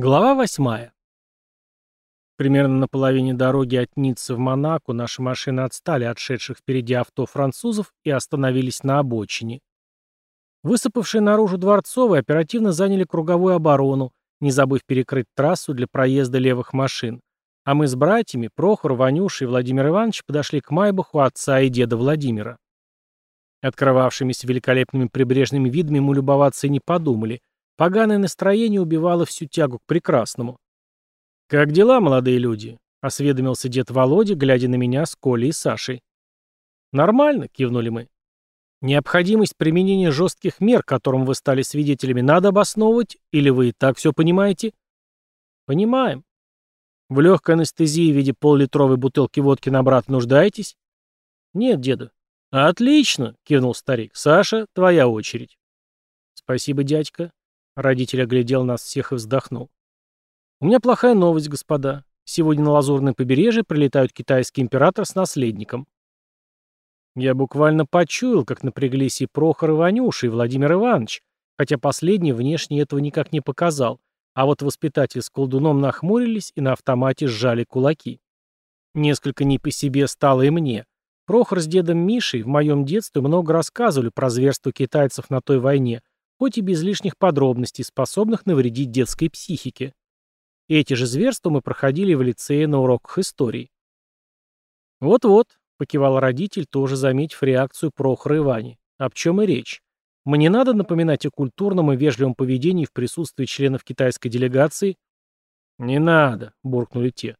Глава восьмая. Примерно на половине дороги от Ниццы в Монако наши машины отстали от шедших впереди авто французов и остановились на обочине. Высыпавшие наружу дворцовые оперативно заняли круговую оборону, не забыв перекрыть трассу для проезда левых машин. А мы с братьями, Прохор, Ванюша и Владимир Иванович подошли к Майбаху отца и деда Владимира. Открывавшимися великолепными прибрежными видами мы любоваться и не подумали, Поганое настроение убивало всю тягу к прекрасному. «Как дела, молодые люди?» — осведомился дед Володя, глядя на меня с Колей и Сашей. «Нормально», — кивнули мы. «Необходимость применения жестких мер, которым вы стали свидетелями, надо обосновывать, или вы и так все понимаете?» «Понимаем. В легкой анестезии в виде поллитровой бутылки водки на брат нуждаетесь?» «Нет, деда». «Отлично», — кивнул старик. «Саша, твоя очередь». «Спасибо, дядька», Родитель оглядел нас всех и вздохнул. «У меня плохая новость, господа. Сегодня на Лазурное побережье прилетают китайский император с наследником». Я буквально почуял, как напряглись и Прохор и Ванюша, и Владимир Иванович, хотя последний внешне этого никак не показал, а вот воспитатель с колдуном нахмурились и на автомате сжали кулаки. Несколько не по себе стало и мне. Прохор с дедом Мишей в моем детстве много рассказывали про зверство китайцев на той войне, хоть и без лишних подробностей, способных навредить детской психике. Эти же зверства мы проходили в лицее на уроках истории. «Вот-вот», — покивал родитель, тоже заметив реакцию Прохора и Вани. «Об чем и речь. Мне надо напоминать о культурном и вежливом поведении в присутствии членов китайской делегации?» «Не надо», — буркнули те.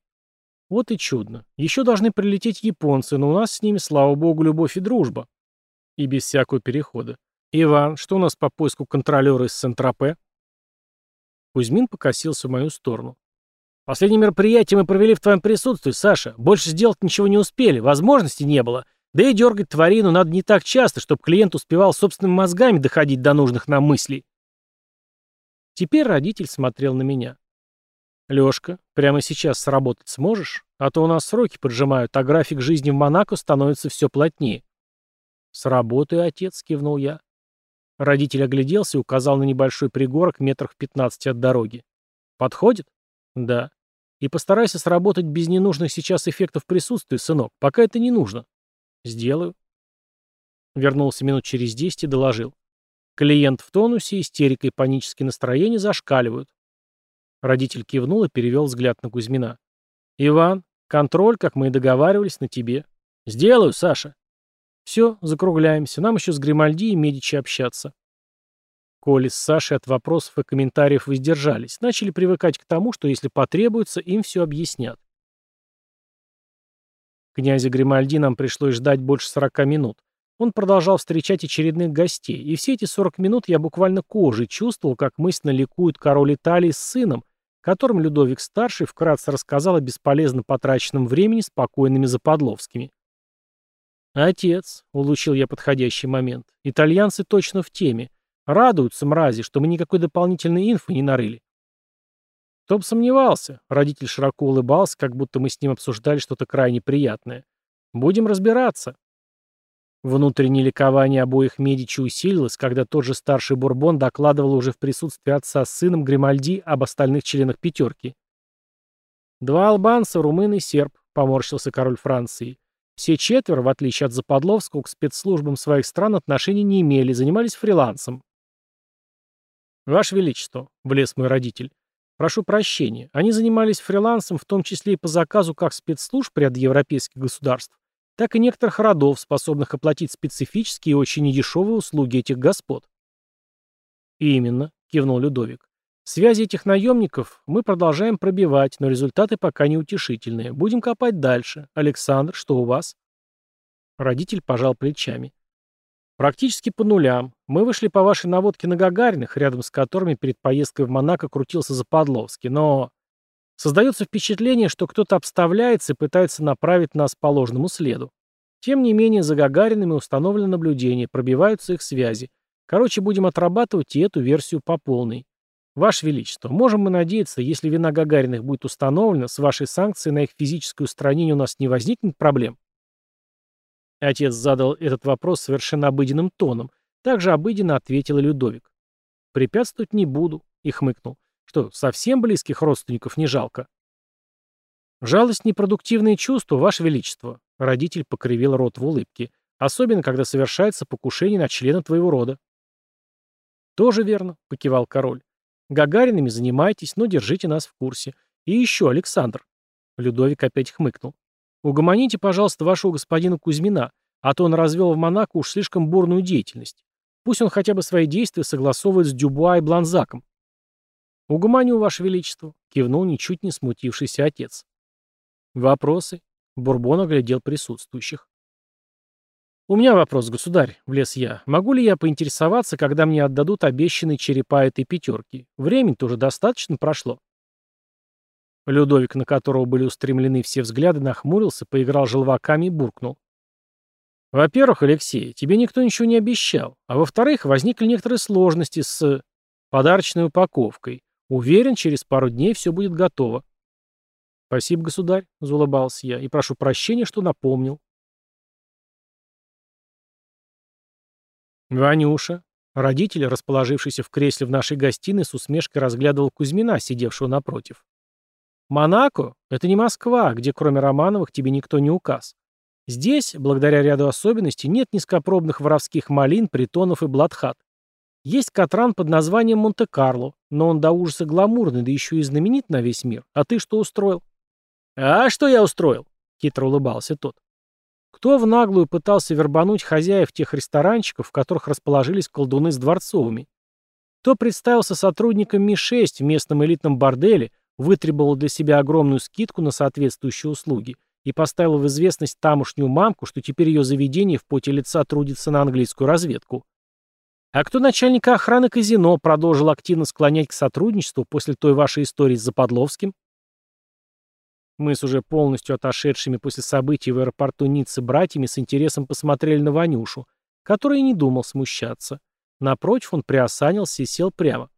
«Вот и чудно. Еще должны прилететь японцы, но у нас с ними, слава богу, любовь и дружба». И без всякого перехода. «Иван, что у нас по поиску контролера из Сент-Тропе?» Кузьмин покосился в мою сторону. «Последнее мероприятие мы провели в твоем присутствии, Саша. Больше сделать ничего не успели, возможности не было. Да и дергать тварину надо не так часто, чтобы клиент успевал собственными мозгами доходить до нужных нам мыслей». Теперь родитель смотрел на меня. «Лёшка, прямо сейчас сработать сможешь? А то у нас сроки поджимают, а график жизни в Монако становится все плотнее». «Сработаю, отец», — кивнул я. Родитель огляделся и указал на небольшой пригорок метрах в 15 от дороги. «Подходит?» «Да». «И постарайся сработать без ненужных сейчас эффектов присутствия, сынок, пока это не нужно». «Сделаю». Вернулся минут через десять и доложил. Клиент в тонусе, истерика и панические настроения зашкаливают. Родитель кивнул и перевел взгляд на Кузьмина. «Иван, контроль, как мы и договаривались, на тебе». «Сделаю, Саша». Все, закругляемся. Нам еще с Гримальди и Медичи общаться. Коля с Сашей от вопросов и комментариев воздержались. Начали привыкать к тому, что если потребуется, им все объяснят. Князя Гримальди нам пришлось ждать больше 40 минут. Он продолжал встречать очередных гостей, и все эти 40 минут я буквально кожей чувствовал, как мысленно ликует король Италии с сыном, которым Людовик-старший вкратце рассказал о бесполезно потраченном времени спокойными западловскими. «Отец», — улучил я подходящий момент, — «итальянцы точно в теме. Радуются мрази, что мы никакой дополнительной инфы не нарыли». Кто бы сомневался, родитель широко улыбался, как будто мы с ним обсуждали что-то крайне приятное. «Будем разбираться». Внутреннее ликование обоих Медичи усилилось, когда тот же старший Бурбон докладывал уже в присутствии отца с сыном Гримальди об остальных членах пятерки. «Два албанца, румын и серб», — поморщился король Франции. Все четверо, в отличие от Западловского, к спецслужбам своих стран отношений не имели, занимались фрилансом. «Ваше Величество», — влез мой родитель, — «прошу прощения, они занимались фрилансом в том числе и по заказу как спецслужб ряд европейских государств, так и некоторых родов, способных оплатить специфические и очень недешевые услуги этих господ». «Именно», — кивнул Людовик. Связи этих наемников мы продолжаем пробивать, но результаты пока неутешительные. Будем копать дальше. Александр, что у вас? Родитель пожал плечами. Практически по нулям. Мы вышли по вашей наводке на Гагариных, рядом с которыми перед поездкой в Монако крутился Западловский, но... Создается впечатление, что кто-то обставляется и пытается направить нас по ложному следу. Тем не менее, за Гагаринами установлено наблюдение, пробиваются их связи. Короче, будем отрабатывать и эту версию по полной. Ваше Величество, можем мы надеяться, если вина Гагариных будет установлена, с вашей санкцией на их физическое устранение у нас не возникнет проблем? Отец задал этот вопрос совершенно обыденным тоном. Также обыденно ответил Людовик. «Препятствовать не буду», — и хмыкнул. Что, совсем близких родственников не жалко? Жалость — непродуктивные чувства, Ваше Величество. Родитель покривил рот в улыбке. Особенно, когда совершается покушение на члена твоего рода. Тоже верно, покивал король. Гагаринами занимайтесь, но держите нас в курсе. И еще, Александр. Людовик опять хмыкнул. Угомоните, пожалуйста, вашего господина Кузьмина, а то он развел в Монако уж слишком бурную деятельность. Пусть он хотя бы свои действия согласовывает с Дюбуа и Бланзаком. «Угомоню, Ваше Величество», — кивнул ничуть не смутившийся отец. «Вопросы?» — Бурбон оглядел присутствующих. «У меня вопрос, государь», — влез я. «Могу ли я поинтересоваться, когда мне отдадут обещанные черепа этой пятерки? Времени-то уже достаточно прошло». Людовик, на которого были устремлены все взгляды, нахмурился, поиграл желваками и буркнул. «Во-первых, Алексей, тебе никто ничего не обещал, а во-вторых, возникли некоторые сложности с подарочной упаковкой. Уверен, через пару дней все будет готово». «Спасибо, государь», — заулыбался я, — «и прошу прощения, что напомнил». Ванюша, родитель, расположившийся в кресле в нашей гостиной, с усмешкой разглядывал Кузьмина, сидевшего напротив. «Монако — это не Москва, где кроме Романовых тебе никто не указ. Здесь, благодаря ряду особенностей, нет низкопробных воровских малин, притонов и блатхат. Есть Катран под названием Монте-Карло, но он до ужаса гламурный, да еще и знаменит на весь мир. А ты что устроил? «А что я устроил?» — хитро улыбался тот. Кто в наглую пытался вербануть хозяев тех ресторанчиков, в которых расположились колдуны с дворцовыми? Кто представился сотрудником Ми-6 в местном элитном борделе, вытребовал для себя огромную скидку на соответствующие услуги и поставил в известность тамошнюю мамку, что теперь ее заведение в поте лица трудится на английскую разведку? А кто начальника охраны казино продолжил активно склонять к сотрудничеству после той вашей истории с Западловским? Мы с уже полностью отошедшими после событий в аэропорту Ниццы братьями с интересом посмотрели на Ванюшу, который не думал смущаться. Напротив, он приосанился и сел прямо.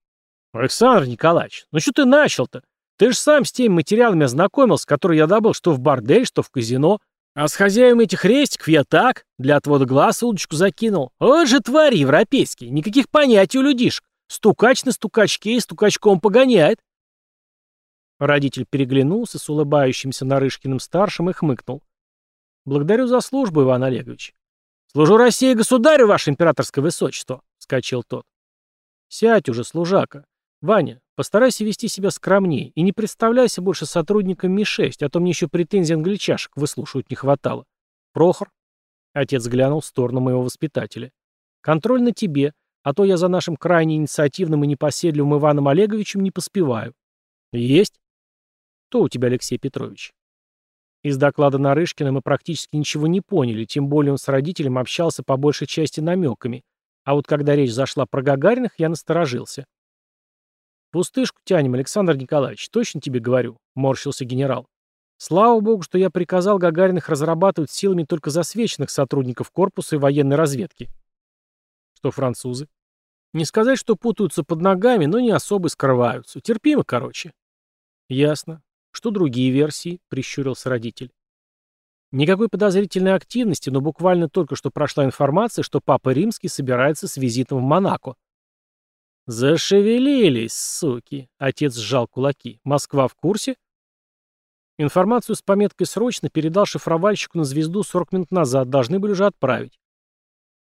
«Александр Николаевич, ну что ты начал-то? Ты же сам с теми материалами ознакомился, которые я добыл что в бордель, что в казино. А с хозяевами этих рестиков я так, для отвода глаз удочку закинул. Вот же твари европейские, никаких понятий у людишек. Стукач на стукачке и стукачком погоняет. Родитель переглянулся с улыбающимся Нарышкиным-старшим и хмыкнул. «Благодарю за службу, Иван Олегович». «Служу России государю, ваше императорское высочество», — вскочил тот. «Сядь уже, служака. Ваня, постарайся вести себя скромнее и не представляйся больше сотрудником Ми-6, а то мне еще претензий англичашек выслушивать не хватало. Прохор?» Отец глянул в сторону моего воспитателя. «Контроль на тебе, а то я за нашим крайне инициативным и непоседливым Иваном Олеговичем не поспеваю». «Есть?» Кто у тебя, Алексей Петрович? Из доклада Нарышкина мы практически ничего не поняли, тем более он с родителем общался по большей части намеками. А вот когда речь зашла про Гагариных, я насторожился. «Пустышку тянем, Александр Николаевич, точно тебе говорю», — морщился генерал. «Слава богу, что я приказал Гагариных разрабатывать силами только засвеченных сотрудников корпуса и военной разведки». «Что французы?» «Не сказать, что путаются под ногами, но не особо скрываются. Терпимо, короче». «Ясно. «Что другие версии?» — прищурился родитель. Никакой подозрительной активности, но буквально только что прошла информация, что Папа Римский собирается с визитом в Монако. «Зашевелились, суки!» — отец сжал кулаки. «Москва в курсе?» Информацию с пометкой «Срочно» передал шифровальщику на звезду 40 минут назад, должны были уже отправить.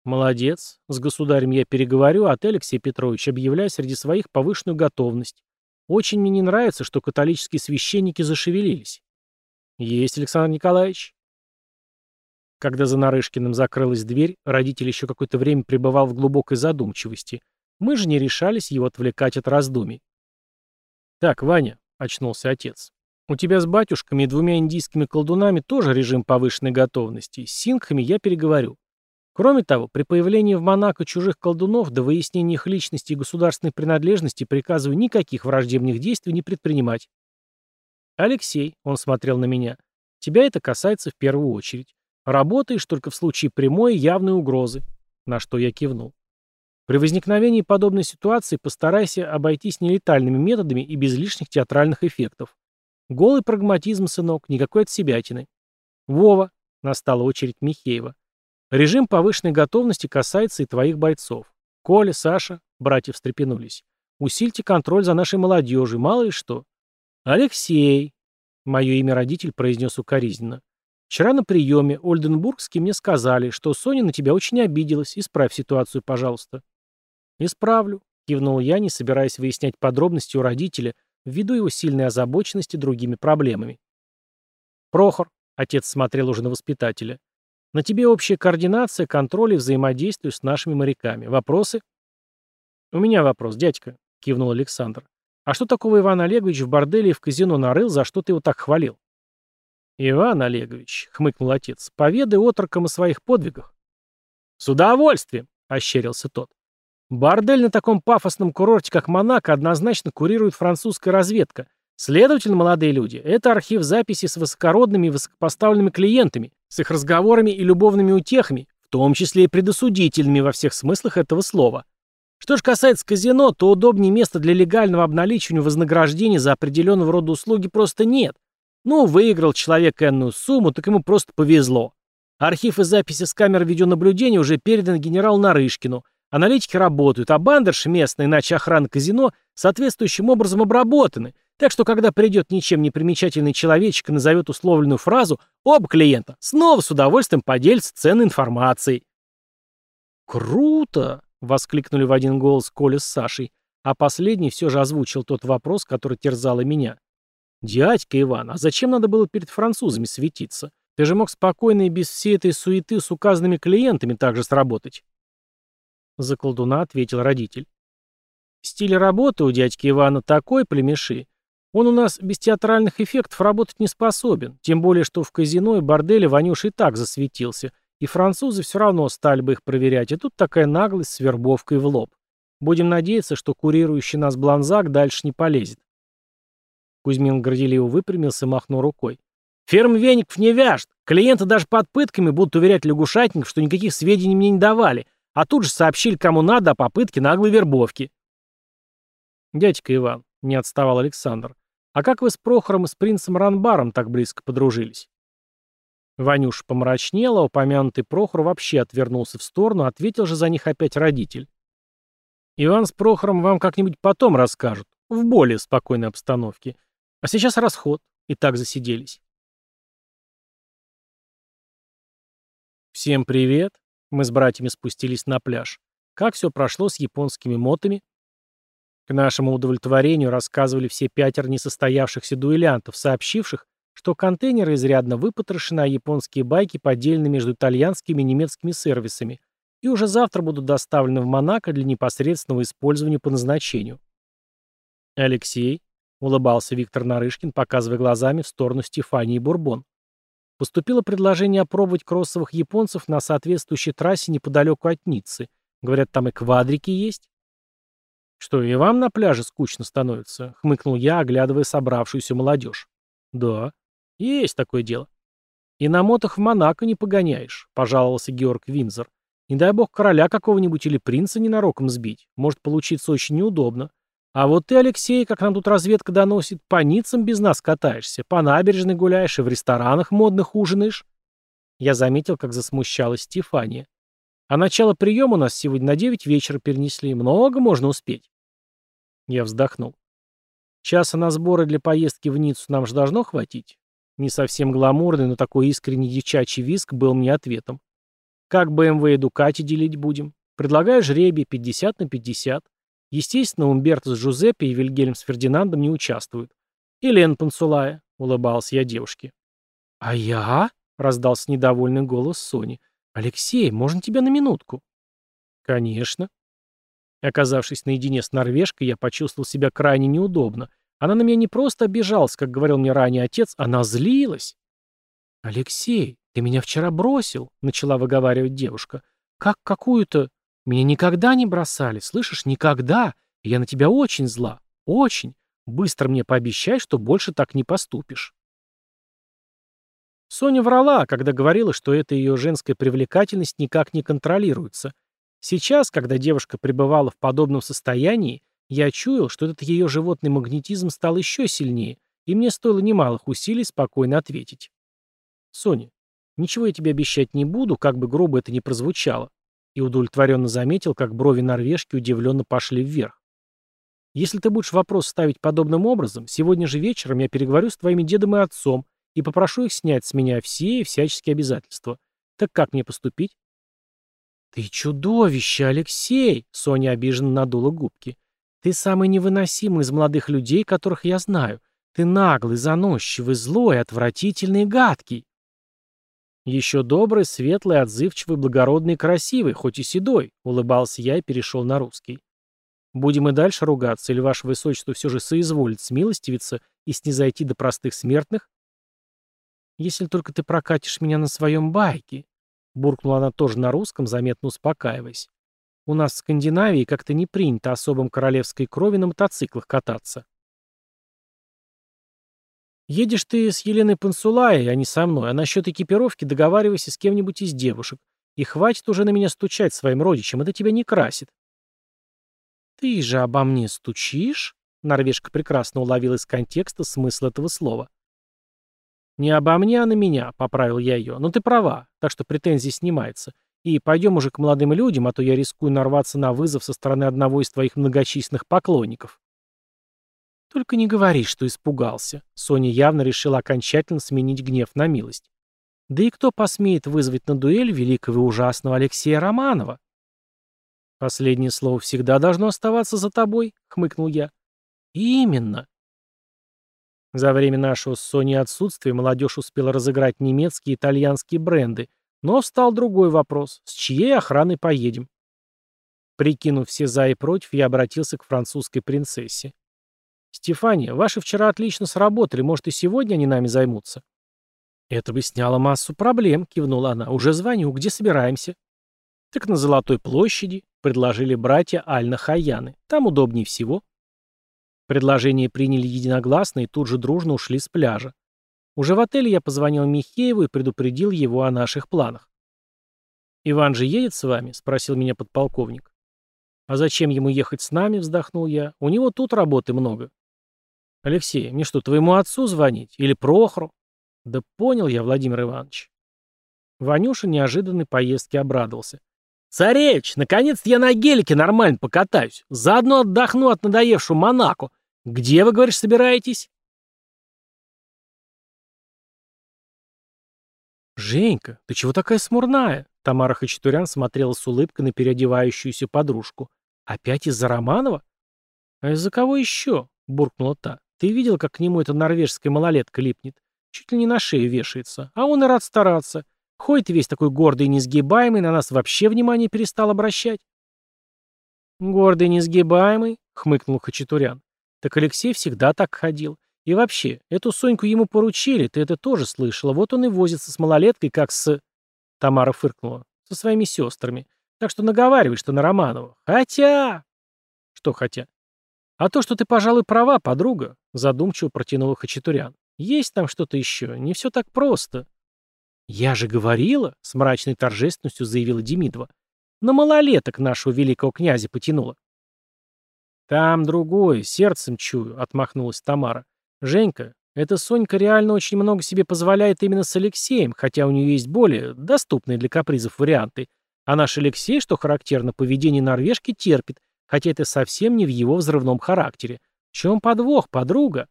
«Молодец. С государем я переговорю, а ты, Алексей Петрович, объявляй среди своих повышенную готовность. Очень мне не нравится, что католические священники зашевелились. Есть, Александр Николаевич. Когда за Нарышкиным закрылась дверь, родитель еще какое-то время пребывал в глубокой задумчивости. Мы же не решались его отвлекать от раздумий. «Так, Ваня», — очнулся отец, — «у тебя с батюшками и двумя индийскими колдунами тоже режим повышенной готовности. С сингхами я переговорю. Кроме того, при появлении в Монако чужих колдунов до выяснения их личности и государственной принадлежности приказываю никаких враждебных действий не предпринимать. Алексей, он смотрел на меня, тебя это касается в первую очередь. Работаешь только в случае прямой и явной угрозы. На что я кивнул. При возникновении подобной ситуации постарайся обойтись нелетальными методами и без лишних театральных эффектов. Голый прагматизм, сынок, никакой отсебятины. Вова, настала очередь Михеева. Режим повышенной готовности касается и твоих бойцов. Коля, Саша, братья встрепенулись. Усильте контроль за нашей молодежью, мало ли что. Алексей, мое имя родитель произнес укоризненно. Вчера на приеме Ольденбургские мне сказали, что Соня на тебя очень обиделась. Исправь ситуацию, пожалуйста. Исправлю, кивнул я, не собираясь выяснять подробности у родителя, ввиду его сильной озабоченности другими проблемами. Прохор, отец смотрел уже на воспитателя, на тебе общая координация, контроль и взаимодействие с нашими моряками. Вопросы? У меня вопрос, дядька, кивнул Александр. А что такого Иван Олегович в борделе и в казино нарыл, за что ты его так хвалил? Иван Олегович, хмыкнул отец, поведай отрокам о своих подвигах. С удовольствием, ощерился тот. Бордель на таком пафосном курорте, как Монако, однозначно курирует французская разведка. Следовательно, молодые люди, это архив записей с высокородными и высокопоставленными клиентами, с их разговорами и любовными утехами, в том числе и предосудительными во всех смыслах этого слова. Что же касается казино, то удобнее места для легального обналичивания вознаграждения за определенного рода услуги просто нет. Ну, выиграл человек энную сумму, так ему просто повезло. Архив и записи с камер видеонаблюдения уже переданы генералу Нарышкину. Аналитики работают, а бандерши местные, иначе охрана казино, соответствующим образом обработаны – так что, когда придет ничем не примечательный человечек и назовет условленную фразу, оба клиента снова с удовольствием поделятся ценной информацией. «Круто!» — воскликнули в один голос Коля с Сашей, а последний все же озвучил тот вопрос, который терзал и меня. «Дядька Иван, а зачем надо было перед французами светиться? Ты же мог спокойно и без всей этой суеты с указанными клиентами также сработать». За колдуна ответил родитель. Стиль работы у дядьки Ивана такой, племеши, он у нас без театральных эффектов работать не способен, тем более, что в казино и борделе Ванюш и так засветился, и французы все равно стали бы их проверять, и тут такая наглость с вербовкой в лоб. Будем надеяться, что курирующий нас Бланзак дальше не полезет. Кузьмин горделиво выпрямился и махнул рукой. Ферм веников не вяжет. Клиенты даже под пытками будут уверять лягушатников, что никаких сведений мне не давали, а тут же сообщили кому надо о попытке наглой вербовки. Дядька Иван, не отставал Александр. «А как вы с Прохором и с принцем Ранбаром так близко подружились?» Ванюш помрачнел, а упомянутый Прохор вообще отвернулся в сторону, ответил же за них опять родитель. «Иван с Прохором вам как-нибудь потом расскажут, в более спокойной обстановке. А сейчас расход, и так засиделись». «Всем привет!» Мы с братьями спустились на пляж. Как все прошло с японскими мотами? К нашему удовлетворению рассказывали все пятеро несостоявшихся дуэлянтов, сообщивших, что контейнеры изрядно выпотрошены, а японские байки поделены между итальянскими и немецкими сервисами и уже завтра будут доставлены в Монако для непосредственного использования по назначению. «Алексей», — улыбался Виктор Нарышкин, показывая глазами в сторону Стефании Бурбон. Поступило предложение опробовать кроссовых японцев на соответствующей трассе неподалеку от Ниццы. Говорят, там и квадрики есть. «Что, и вам на пляже скучно становится?» — хмыкнул я, оглядывая собравшуюся молодежь. «Да, есть такое дело». «И на мотах в Монако не погоняешь», — пожаловался Георг Винзор. «Не дай бог короля какого-нибудь или принца ненароком сбить. Может получиться очень неудобно. А вот ты, Алексей, как нам тут разведка доносит, по Ниццам без нас катаешься, по набережной гуляешь и в ресторанах модных ужинаешь». Я заметил, как засмущалась Стефания. А начало приема у нас сегодня на девять вечера перенесли. Много можно успеть. Я вздохнул. Часа на сборы для поездки в Ниццу нам же должно хватить. Не совсем гламурный, но такой искренний девчачий виск был мне ответом. Как БМВ и Дукати делить будем? Предлагаю жребий 50 на 50. Естественно, Умберто с Джузеппе и Вильгельм с Фердинандом не участвуют. И Лен Пансулая, улыбался я девушке. А я? раздался недовольный голос Сони. «Алексей, можно тебя на минутку?» «Конечно». Оказавшись наедине с норвежкой, я почувствовал себя крайне неудобно. Она на меня не просто обижалась, как говорил мне ранее отец, она злилась. «Алексей, ты меня вчера бросил», — начала выговаривать девушка. «Как какую-то... Меня никогда не бросали, слышишь, никогда. Я на тебя очень зла. Очень. Быстро мне пообещай, что больше так не поступишь». Соня врала, когда говорила, что эта ее женская привлекательность никак не контролируется. Сейчас, когда девушка пребывала в подобном состоянии, я чуял, что этот ее животный магнетизм стал еще сильнее, и мне стоило немалых усилий спокойно ответить. «Соня, ничего я тебе обещать не буду, как бы грубо это ни прозвучало», и удовлетворенно заметил, как брови норвежки удивленно пошли вверх. Если ты будешь вопрос ставить подобным образом, сегодня же вечером я переговорю с твоими дедом и отцом и попрошу их снять с меня все и всяческие обязательства. Так как мне поступить? «Ты чудовище, Алексей!» — Соня обиженно надула губки. «Ты самый невыносимый из молодых людей, которых я знаю. Ты наглый, заносчивый, злой, отвратительный, гадкий». «Еще добрый, светлый, отзывчивый, благородный красивый, хоть и седой», — улыбался я и перешел на русский. «Будем и дальше ругаться, или ваше высочество все же соизволит смилостивиться и снизойти до простых смертных?» «Если только ты прокатишь меня на своем байке», — буркнула она тоже на русском, заметно успокаиваясь. «У нас в Скандинавии как-то не принято особым королевской крови на мотоциклах кататься». Едешь ты с Еленой Пансулаей, а не со мной, а насчет экипировки договаривайся с кем-нибудь из девушек. И хватит уже на меня стучать своим родичам, это тебя не красит. Ты же обо мне стучишь? Норвежка прекрасно уловила из контекста смысл этого слова. Не обо мне, а на меня, поправил я ее. Но ты права, так что претензии снимаются. И пойдем уже к молодым людям, а то я рискую нарваться на вызов со стороны одного из твоих многочисленных поклонников. «Только не говори, что испугался». Соня явно решила окончательно сменить гнев на милость. «Да и кто посмеет вызвать на дуэль великого и ужасного Алексея Романова?» «Последнее слово всегда должно оставаться за тобой», — хмыкнул я. «Именно». За время нашего с Соней отсутствия молодежь успела разыграть немецкие и итальянские бренды, но встал другой вопрос — с чьей охраной поедем? Прикинув все за и против, я обратился к французской принцессе. «Стефания, ваши вчера отлично сработали, может, и сегодня они нами займутся?» «Это бы сняло массу проблем», — кивнула она. «Уже звоню. Где собираемся?» «Так на Золотой площади», — предложили братья Альна Хаяны. «Там удобнее всего». Предложение приняли единогласно и тут же дружно ушли с пляжа. Уже в отеле я позвонил Михееву и предупредил его о наших планах. «Иван же едет с вами?» — спросил меня подполковник. «А зачем ему ехать с нами?» — вздохнул я. «У него тут работы много». «Алексей, мне что, твоему отцу звонить? Или Прохору?» «Да понял я, Владимир Иванович». Ванюша неожиданной поездке обрадовался. «Царевич, наконец-то я на гелике нормально покатаюсь. Заодно отдохну от надоевшего Монако. Где, вы, говоришь, собираетесь?» «Женька, ты чего такая смурная?» Тамара Хачатурян смотрела с улыбкой на переодевающуюся подружку. «Опять из-за Романова?» «А из-за кого еще?» — буркнула та. Ты видел, как к нему эта норвежская малолетка липнет? Чуть ли не на шею вешается. А он и рад стараться. Ходит весь такой гордый и несгибаемый, на нас вообще внимание перестал обращать. «Гордый и несгибаемый?» — хмыкнул Хачатурян. «Так Алексей всегда так ходил. И вообще, эту Соньку ему поручили, ты это тоже слышала. Вот он и возится с малолеткой, как с...» Тамара фыркнула. «Со своими сестрами. Так что наговаривай, что на Романова. Хотя...» «Что хотя?» «А то, что ты, пожалуй, права, подруга», — задумчиво протянула Хачатурян. «Есть там что-то еще. Не все так просто». «Я же говорила», — с мрачной торжественностью заявила Демидова. «На малолеток нашего великого князя потянула». «Там другое, сердцем чую», — отмахнулась Тамара. «Женька, эта Сонька реально очень много себе позволяет именно с Алексеем, хотя у нее есть более доступные для капризов варианты. А наш Алексей, что характерно, поведение норвежки терпит, Хотя это совсем не в его взрывном характере. В чем подвох, подруга?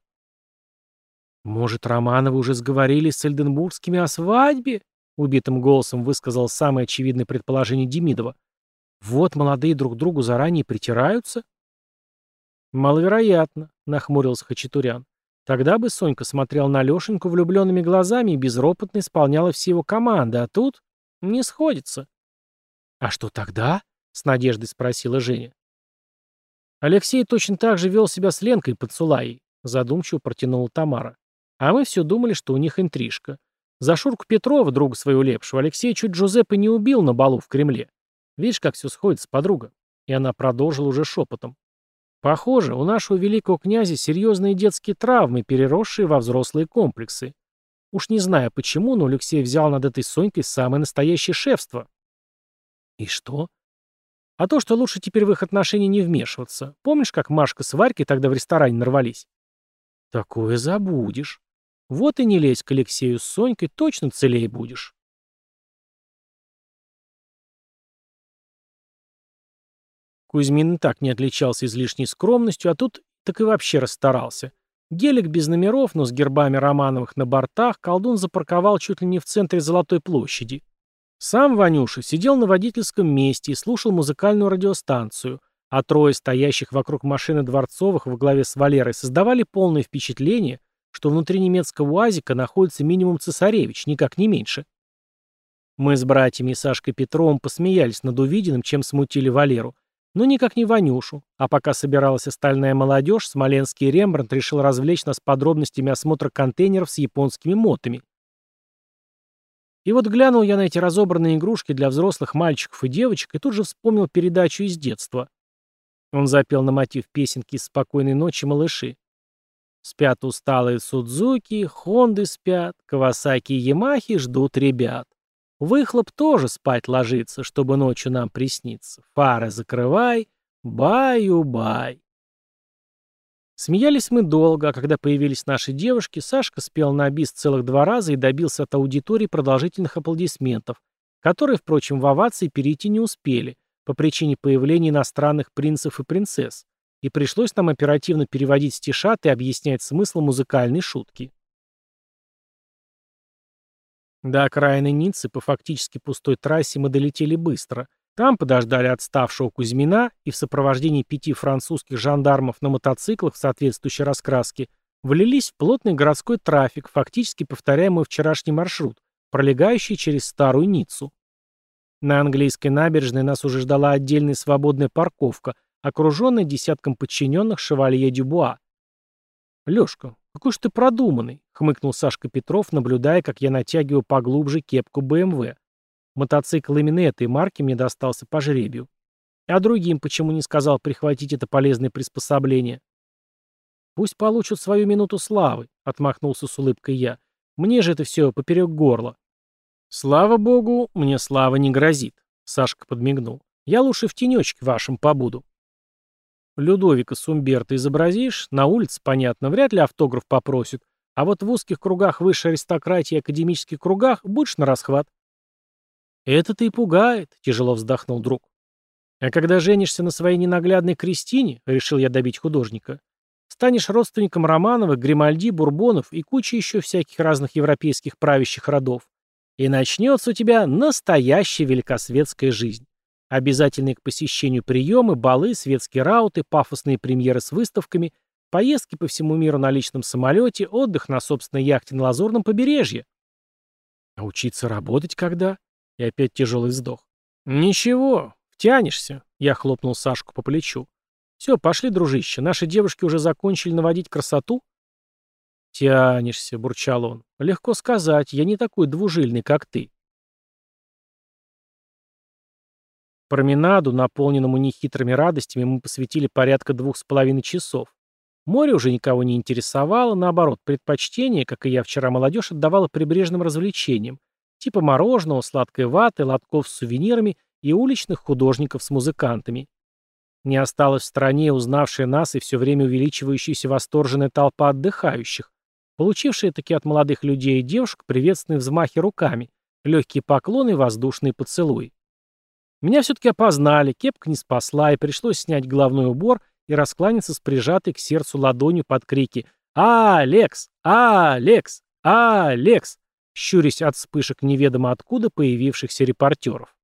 Может, Романовы уже сговорились с Эльденбургскими о свадьбе? Убитым голосом высказал самое очевидное предположение Демидова. Вот молодые друг другу заранее притираются? Маловероятно, нахмурился Хачатурян. Тогда бы Сонька смотрел на Лешеньку влюбленными глазами и безропотно исполняла все его команды, а тут не сходится. «А что тогда?» — с надеждой спросила Женя. Алексей точно так же вел себя с Ленкой под Сулаей, задумчиво протянула Тамара. А мы все думали, что у них интрижка. За Шурку Петрова, друга своего лепшего, Алексей чуть Джузеппе не убил на балу в Кремле. Видишь, как все сходится, подруга? И она продолжила уже шепотом. Похоже, у нашего великого князя серьезные детские травмы, переросшие во взрослые комплексы. Уж не знаю почему, но Алексей взял над этой Сонькой самое настоящее шефство. И что? А то, что лучше теперь в их отношения не вмешиваться. Помнишь, как Машка с Варькой тогда в ресторане нарвались? Такое забудешь. Вот и не лезь к Алексею с Сонькой, точно целее будешь. Кузьмин и так не отличался излишней скромностью, а тут так и вообще расстарался. Гелик без номеров, но с гербами Романовых на бортах колдун запарковал чуть ли не в центре Золотой площади. Сам Ванюша сидел на водительском месте и слушал музыкальную радиостанцию, а трое стоящих вокруг машины Дворцовых во главе с Валерой создавали полное впечатление, что внутри немецкого УАЗика находится минимум цесаревич, никак не меньше. Мы с братьями и Сашкой Петровым посмеялись над увиденным, чем смутили Валеру, но никак не Ванюшу, а пока собиралась остальная молодежь, смоленский Рембрандт решил развлечь нас подробностями осмотра контейнеров с японскими мотами. И вот глянул я на эти разобранные игрушки для взрослых мальчиков и девочек и тут же вспомнил передачу из детства. Он запел на мотив песенки «Спокойной ночи, малыши». Спят усталые Судзуки, Хонды спят, Кавасаки и Ямахи ждут ребят. Выхлоп тоже спать ложится, чтобы ночью нам присниться. Фары закрывай, баю-бай. Смеялись мы долго, а когда появились наши девушки, Сашка спел на бис целых два раза и добился от аудитории продолжительных аплодисментов, которые, впрочем, в овации перейти не успели, по причине появления иностранных принцев и принцесс, и пришлось нам оперативно переводить стишат и объяснять смысл музыкальной шутки. До окраины Ниццы по фактически пустой трассе мы долетели быстро. Там подождали отставшего Кузьмина и в сопровождении пяти французских жандармов на мотоциклах соответствующей раскраски влились в плотный городской трафик, фактически повторяя мой вчерашний маршрут, пролегающий через Старую Ниццу. На английской набережной нас уже ждала отдельная свободная парковка, окруженная десятком подчиненных шевалье Дюбуа. «Лешка, «Какой ж ты продуманный», — хмыкнул Сашка Петров, наблюдая, как я натягиваю поглубже кепку БМВ. Мотоцикл именно этой марки мне достался по жребию. А другим почему не сказал прихватить это полезное приспособление? «Пусть получат свою минуту славы», — отмахнулся с улыбкой я. «Мне же это все поперек горла». «Слава богу, мне слава не грозит», — Сашка подмигнул. «Я лучше в тенечке вашем побуду». Людовика Сумберта изобразишь, на улице, понятно, вряд ли автограф попросят, а вот в узких кругах высшей аристократии и академических кругах будешь на расхват. Это-то и пугает, тяжело вздохнул друг. А когда женишься на своей ненаглядной Кристине, решил я добить художника, станешь родственником Романовых, Гримальди, Бурбонов и кучи еще всяких разных европейских правящих родов. И начнется у тебя настоящая великосветская жизнь. Обязательные к посещению приемы, балы, светские рауты, пафосные премьеры с выставками, поездки по всему миру на личном самолете, отдых на собственной яхте на Лазурном побережье. А учиться работать когда? И опять тяжелый вздох. Ничего, втянешься, я хлопнул Сашку по плечу. Все, пошли, дружище, наши девушки уже закончили наводить красоту? Тянешься, бурчал он. Легко сказать, я не такой двужильный, как ты. Променаду, наполненному нехитрыми радостями, мы посвятили порядка двух с половиной часов. Море уже никого не интересовало, наоборот, предпочтение, как и я вчера, молодежь отдавала прибрежным развлечениям, типа мороженого, сладкой ваты, лотков с сувенирами и уличных художников с музыкантами. Не осталось в стране узнавшая нас и все время увеличивающаяся восторженная толпа отдыхающих, получившая таки от молодых людей и девушек приветственные взмахи руками, легкие поклоны и воздушные поцелуи. Меня все-таки опознали, кепка не спасла, и пришлось снять головной убор и раскланяться с прижатой к сердцу ладонью под крики «Алекс! Алекс! Алекс!», щурясь от вспышек неведомо откуда появившихся репортеров.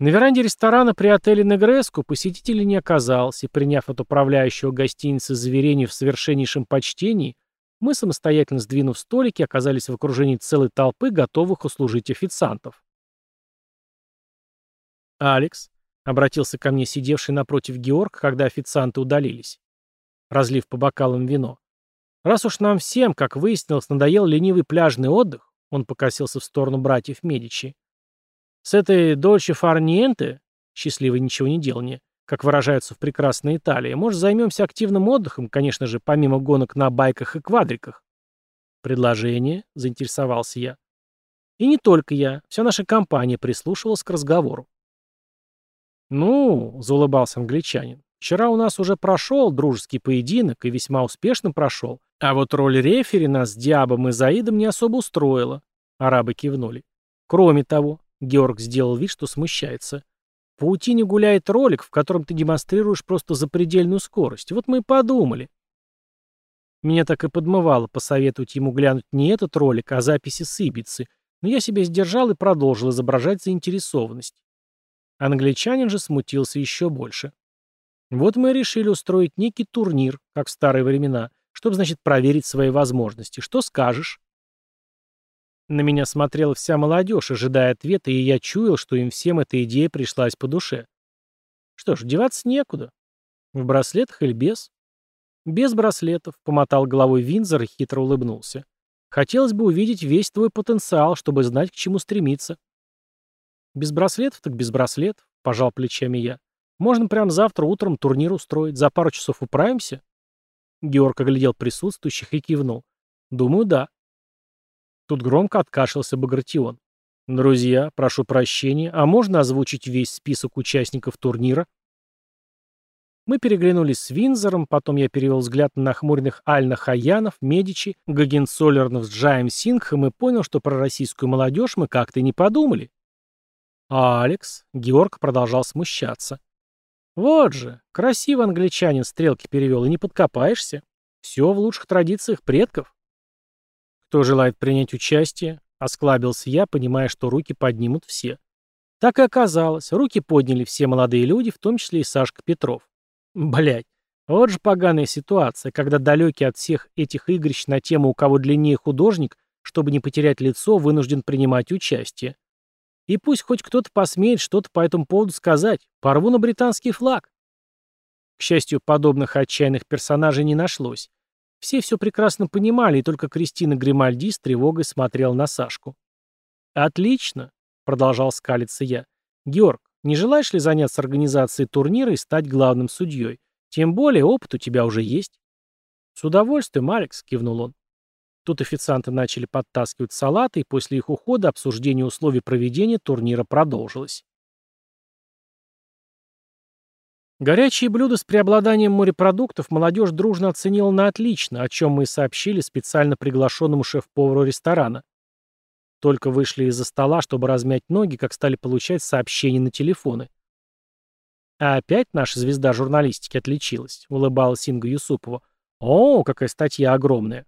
На веранде ресторана при отеле Негреску посетителей не оказалось, и, приняв от управляющего гостиницы заверение в совершеннейшем почтении, мы, самостоятельно сдвинув столики, оказались в окружении целой толпы, готовых услужить официантов. «Алекс», — обратился ко мне сидевший напротив Георг, когда официанты удалились, разлив по бокалам вино. «Раз уж нам всем, как выяснилось, надоел ленивый пляжный отдых», — он покосился в сторону братьев Медичи, «с этой Дольче Фарниенте, счастливое ничего не делание, как выражаются в прекрасной Италии, может, займемся активным отдыхом, конечно же, помимо гонок на байках и квадриках?» «Предложение?» — заинтересовался я. И не только я, вся наша компания прислушивалась к разговору. «Ну», — заулыбался англичанин, — «вчера у нас уже прошел дружеский поединок и весьма успешно прошел. А вот роль рефери нас с Диабом и Заидом не особо устроила». Арабы кивнули. «Кроме того», — Георг сделал вид, что смущается, В паутине гуляет ролик, в котором ты демонстрируешь просто запредельную скорость. Вот мы и подумали. Меня так и подмывало посоветовать ему глянуть не этот ролик, а записи с Ибицы, но я себя сдержал и продолжил изображать заинтересованность. Англичанин же смутился еще больше. Вот мы решили устроить некий турнир, как в старые времена, чтобы, значит, проверить свои возможности. Что скажешь? На меня смотрела вся молодежь, ожидая ответа, и я чуял, что им всем эта идея пришлась по душе. Что ж, деваться некуда. В браслетах или без? Без браслетов, помотал головой Винзор и хитро улыбнулся. Хотелось бы увидеть весь твой потенциал, чтобы знать, к чему стремиться. Без браслетов так без браслетов, пожал плечами я. Можно прямо завтра утром турнир устроить. За пару часов управимся? Георг оглядел присутствующих и кивнул. Думаю, да. Тут громко откашлялся Багратион. «Друзья, прошу прощения, а можно озвучить весь список участников турнира?» Мы переглянулись с Винзором, потом я перевел взгляд на нахмуренных Альна Хаянов, Медичи, Гагенцоллернов с Джаем Сингхом и понял, что про российскую молодежь мы как-то не подумали. А Алекс, Георг продолжал смущаться. Вот же, красиво англичанин стрелки перевел, и не подкопаешься. Все в лучших традициях предков. Кто желает принять участие? Осклабился я, понимая, что руки поднимут все. Так и оказалось, руки подняли все молодые люди, в том числе и Сашка Петров. Блять, вот же поганая ситуация, когда далекий от всех этих игрищ на тему «у кого длиннее художник», чтобы не потерять лицо, вынужден принимать участие. И пусть хоть кто-то посмеет что-то по этому поводу сказать, порву на британский флаг. К счастью, подобных отчаянных персонажей не нашлось. Все все прекрасно понимали, и только Кристина Гримальди с тревогой смотрела на Сашку. «Отлично», — продолжал скалиться я. «Георг, не желаешь ли заняться организацией турнира и стать главным судьей? Тем более опыт у тебя уже есть». «С удовольствием, Алекс», — кивнул он. Тут официанты начали подтаскивать салаты, и после их ухода обсуждение условий проведения турнира продолжилось. Горячие блюда с преобладанием морепродуктов молодежь дружно оценила на отлично, о чем мы и сообщили специально приглашенному шеф-повару ресторана. Только вышли из-за стола, чтобы размять ноги, как стали получать сообщения на телефоны. А опять наша звезда журналистики отличилась, улыбалась Инга Юсупова. О, какая статья огромная.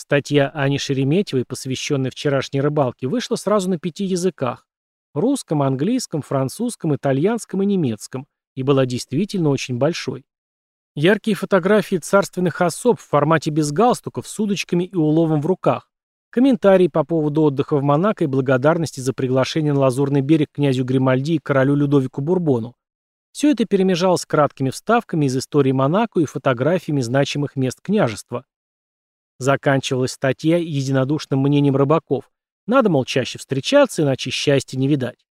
Статья Ани Шереметьевой, посвященная вчерашней рыбалке, вышла сразу на пяти языках – русском, английском, французском, итальянском и немецком, и была действительно очень большой. Яркие фотографии царственных особ в формате без галстуков, с удочками и уловом в руках, Комментарии по поводу отдыха в Монако и благодарности за приглашение на Лазурный берег князю Гримальди и королю Людовику Бурбону. Все это перемежалось краткими вставками из истории Монако и фотографиями значимых мест княжества. Заканчивалась статья единодушным мнением рыбаков. Надо, мол, чаще встречаться, иначе счастья не видать.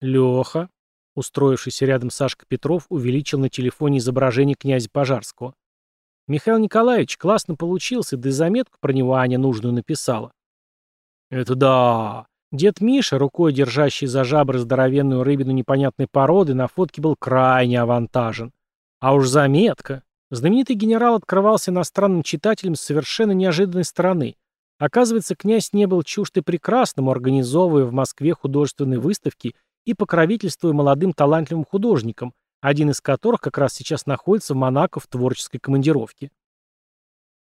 Леха, устроившийся рядом Сашка Петров, увеличил на телефоне изображение князя Пожарского. Михаил Николаевич классно получился, да и заметку про него Аня нужную написала. Это да. Дед Миша, рукой держащий за жабры здоровенную рыбину непонятной породы, на фотке был крайне авантажен. А уж заметка. Знаменитый генерал открывался иностранным читателям с совершенно неожиданной стороны. Оказывается, князь не был чужд и прекрасному, организовывая в Москве художественные выставки и покровительствуя молодым талантливым художникам, один из которых как раз сейчас находится в Монако в творческой командировке.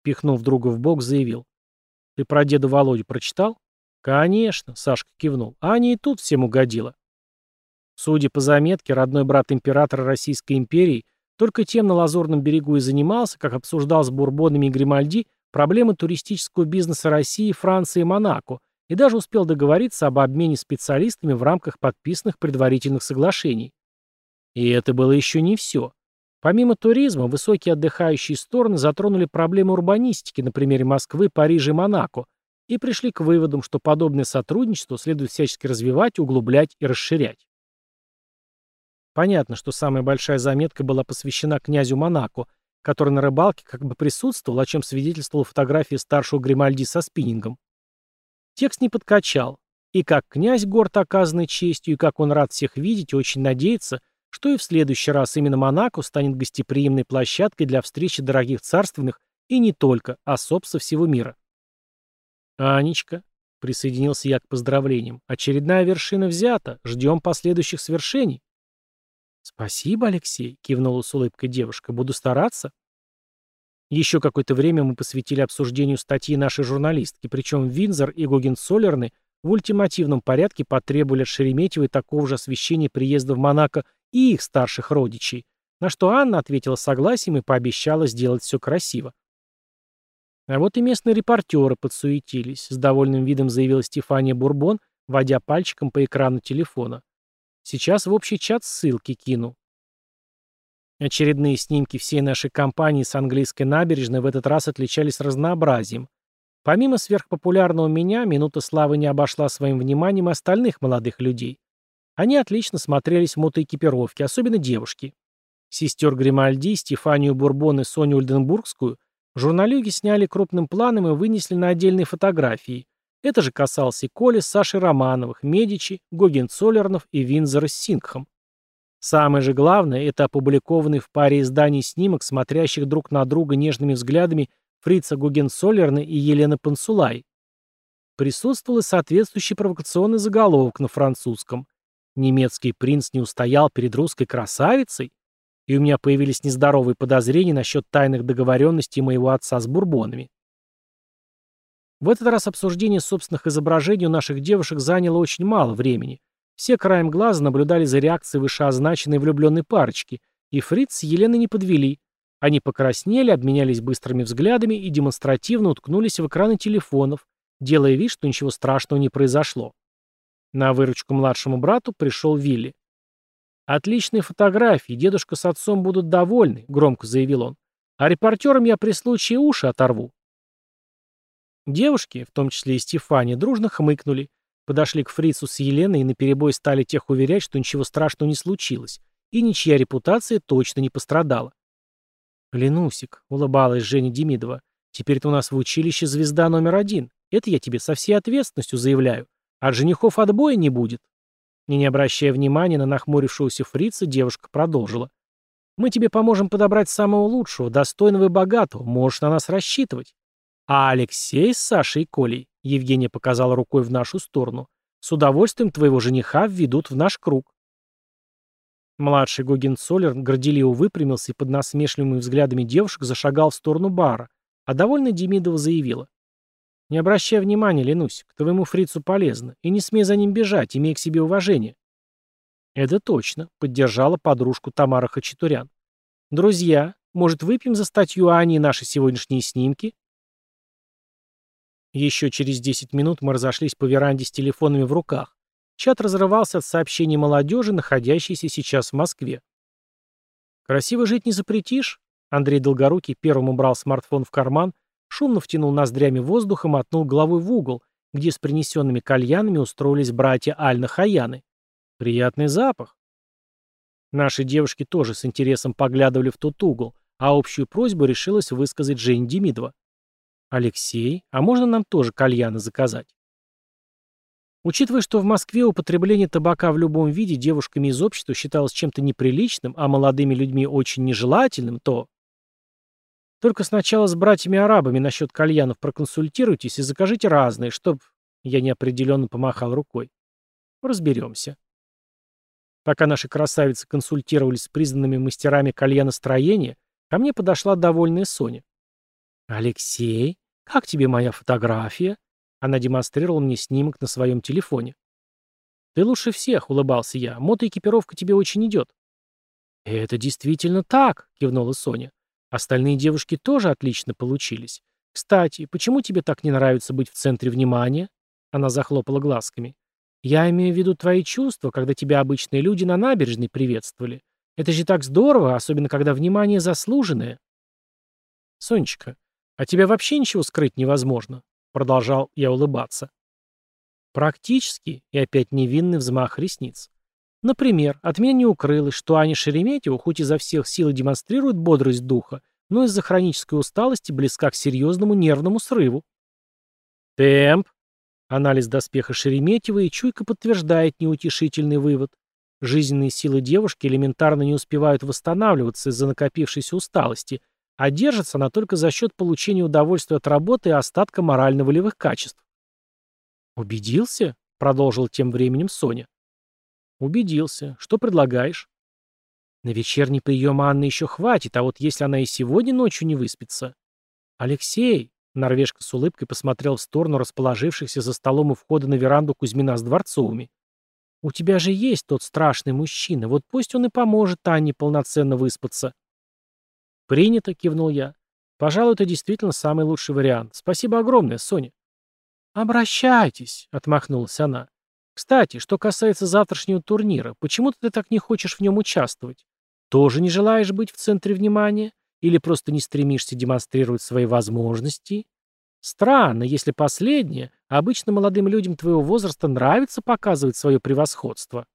Пихнув друга в бок, заявил. «Ты про деда Володю прочитал?» «Конечно», — Сашка кивнул. «Аня и тут всем угодила». Судя по заметке, родной брат императора Российской империи только тем на Лазурном берегу и занимался, как обсуждал с Бурбонами и Гримальди проблемы туристического бизнеса России, Франции и Монако, и даже успел договориться об обмене специалистами в рамках подписанных предварительных соглашений. И это было еще не все. Помимо туризма, высокие отдыхающие стороны затронули проблемы урбанистики на примере Москвы, Парижа и Монако и пришли к выводам, что подобное сотрудничество следует всячески развивать, углублять и расширять. Понятно, что самая большая заметка была посвящена князю Монако, который на рыбалке как бы присутствовал, о чем свидетельствовала фотография старшего Гримальди со спиннингом. Текст не подкачал, и как князь горд оказанной честью, и как он рад всех видеть и очень надеется, что и в следующий раз именно Монако станет гостеприимной площадкой для встречи дорогих царственных и не только особ со всего мира. «Анечка», присоединился я к поздравлениям. «Очередная вершина взята. Ждем последующих свершений». «Спасибо, Алексей», — кивнула с улыбкой девушка. «Буду стараться». Еще какое-то время мы посвятили обсуждению статьи нашей журналистки, причем Винзор и Гогенцоллерны в ультимативном порядке потребовали от Шереметьевой такого же освещения приезда в Монако и их старших родичей, на что Анна ответила согласием и пообещала сделать все красиво. А вот и местные репортеры подсуетились, с довольным видом заявила Стефания Бурбон, водя пальчиком по экрану телефона. Сейчас в общий чат ссылки кину. Очередные снимки всей нашей компании с английской набережной в этот раз отличались разнообразием. Помимо сверхпопулярного меня, минута славы не обошла своим вниманием остальных молодых людей. Они отлично смотрелись в мотоэкипировке, особенно девушки. Сестер Гримальди, Стефанию Бурбон и Соню Ульденбургскую журналюги сняли крупным планом и вынесли на отдельные фотографии. Это же касалось и Коли с Сашей Романовых, Медичи, Гогенцоллернов и Винзора с Сингхом. Самое же главное – это опубликованный в паре изданий снимок, смотрящих друг на друга нежными взглядами Фрица Гугенцоллерна и Елены Пансулай. Присутствовал и соответствующий провокационный заголовок на французском. Немецкий принц не устоял перед русской красавицей? И у меня появились нездоровые подозрения насчет тайных договоренностей моего отца с бурбонами. В этот раз обсуждение собственных изображений у наших девушек заняло очень мало времени – все краем глаза наблюдали за реакцией вышеозначенной влюбленной парочки, и Фриц с Еленой не подвели. Они покраснели, обменялись быстрыми взглядами и демонстративно уткнулись в экраны телефонов, делая вид, что ничего страшного не произошло. На выручку младшему брату пришел Вилли. «Отличные фотографии, дедушка с отцом будут довольны», — громко заявил он. «А репортерам я при случае уши оторву». Девушки, в том числе и Стефания, дружно хмыкнули, Подошли к Фрицу с Еленой и наперебой стали тех уверять, что ничего страшного не случилось, и ничья репутация точно не пострадала. «Ленусик», — улыбалась Женя Демидова, — «теперь ты у нас в училище звезда номер один. Это я тебе со всей ответственностью заявляю. От женихов отбоя не будет». И не обращая внимания на нахмурившегося фрица, девушка продолжила. «Мы тебе поможем подобрать самого лучшего, достойного и богатого. Можешь на нас рассчитывать. А Алексей с Сашей и Колей Евгения показала рукой в нашу сторону. «С удовольствием твоего жениха введут в наш круг». Младший Гогенцоллер горделиво выпрямился и под насмешливыми взглядами девушек зашагал в сторону бара, а довольно Демидова заявила. «Не обращай внимания, Ленусь, к твоему фрицу полезно, и не смей за ним бежать, имей к себе уважение». «Это точно», — поддержала подружку Тамара Хачатурян. «Друзья, может, выпьем за статью Ани наши сегодняшние снимки?» Еще через 10 минут мы разошлись по веранде с телефонами в руках. Чат разрывался от сообщений молодежи, находящейся сейчас в Москве. «Красиво жить не запретишь?» Андрей Долгорукий первым убрал смартфон в карман, шумно втянул ноздрями воздух и мотнул головой в угол, где с принесенными кальянами устроились братья Альна-Хаяны. Приятный запах. Наши девушки тоже с интересом поглядывали в тот угол, а общую просьбу решилась высказать Жень Демидова. «Алексей, а можно нам тоже кальяны заказать?» Учитывая, что в Москве употребление табака в любом виде девушками из общества считалось чем-то неприличным, а молодыми людьми очень нежелательным, то... Только сначала с братьями-арабами насчет кальянов проконсультируйтесь и закажите разные, чтоб... Я неопределенно помахал рукой. Разберемся. Пока наши красавицы консультировались с признанными мастерами кальяностроения, ко мне подошла довольная Соня. «Алексей?» «Как тебе моя фотография?» Она демонстрировала мне снимок на своем телефоне. «Ты лучше всех», — улыбался я. «Мотоэкипировка тебе очень идет». «Это действительно так», — кивнула Соня. «Остальные девушки тоже отлично получились. Кстати, почему тебе так не нравится быть в центре внимания?» Она захлопала глазками. «Я имею в виду твои чувства, когда тебя обычные люди на набережной приветствовали. Это же так здорово, особенно когда внимание заслуженное». «Сонечка, «А тебя вообще ничего скрыть невозможно», — продолжал я улыбаться. Практически, и опять невинный взмах ресниц. Например, от меня не укрылось, что Аня Шереметьева хоть изо всех сил демонстрирует бодрость духа, но из-за хронической усталости близка к серьезному нервному срыву. Темп. Анализ доспеха Шереметьева и чуйка подтверждает неутешительный вывод. Жизненные силы девушки элементарно не успевают восстанавливаться из-за накопившейся усталости, а держится она только за счет получения удовольствия от работы и остатка морально-волевых качеств. «Убедился?» — продолжил тем временем Соня. «Убедился. Что предлагаешь?» «На вечерний прием Анны еще хватит, а вот если она и сегодня ночью не выспится...» «Алексей!» — Норвежка с улыбкой посмотрел в сторону расположившихся за столом у входа на веранду Кузьмина с Дворцовыми. «У тебя же есть тот страшный мужчина, вот пусть он и поможет Анне полноценно выспаться». «Принято», — кивнул я. «Пожалуй, это действительно самый лучший вариант. Спасибо огромное, Соня». «Обращайтесь», — отмахнулась она. «Кстати, что касается завтрашнего турнира, почему ты так не хочешь в нем участвовать? Тоже не желаешь быть в центре внимания? Или просто не стремишься демонстрировать свои возможности? Странно, если последнее, обычно молодым людям твоего возраста нравится показывать свое превосходство».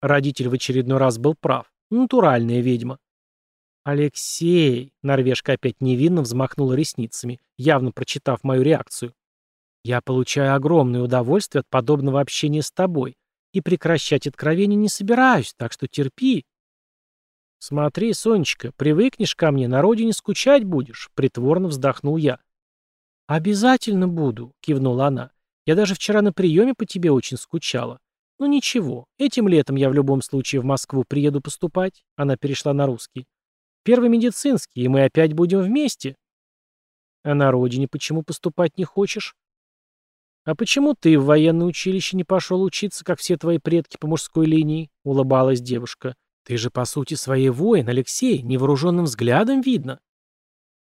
Родитель в очередной раз был прав. Натуральная ведьма. «Алексей!» — норвежка опять невинно взмахнула ресницами, явно прочитав мою реакцию. «Я получаю огромное удовольствие от подобного общения с тобой, и прекращать откровение не собираюсь, так что терпи». «Смотри, Сонечка, привыкнешь ко мне, на родине скучать будешь», — притворно вздохнул я. «Обязательно буду», — кивнула она. «Я даже вчера на приеме по тебе очень скучала. Ну ничего, этим летом я в любом случае в Москву приеду поступать», — она перешла на русский. Первый медицинский, и мы опять будем вместе. А на родине почему поступать не хочешь? А почему ты в военное училище не пошел учиться, как все твои предки по мужской линии? Улыбалась девушка. Ты же, по сути, своей воин, Алексей, невооруженным взглядом видно.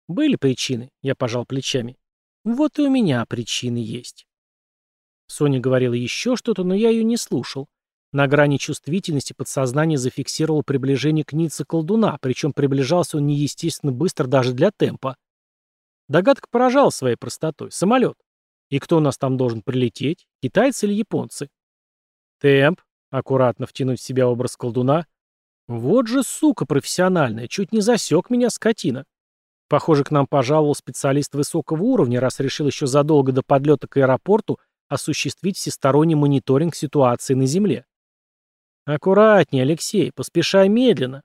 Были причины, я пожал плечами. Вот и у меня причины есть. Соня говорила еще что-то, но я ее не слушал. На грани чувствительности подсознание зафиксировало приближение к Ницце колдуна, причем приближался он неестественно быстро даже для темпа. Догадка поражала своей простотой. Самолет. И кто у нас там должен прилететь? Китайцы или японцы? Темп. Аккуратно втянуть в себя образ колдуна. Вот же сука профессиональная, чуть не засек меня скотина. Похоже, к нам пожаловал специалист высокого уровня, раз решил еще задолго до подлета к аэропорту осуществить всесторонний мониторинг ситуации на Земле. «Аккуратнее, Алексей, поспешай медленно».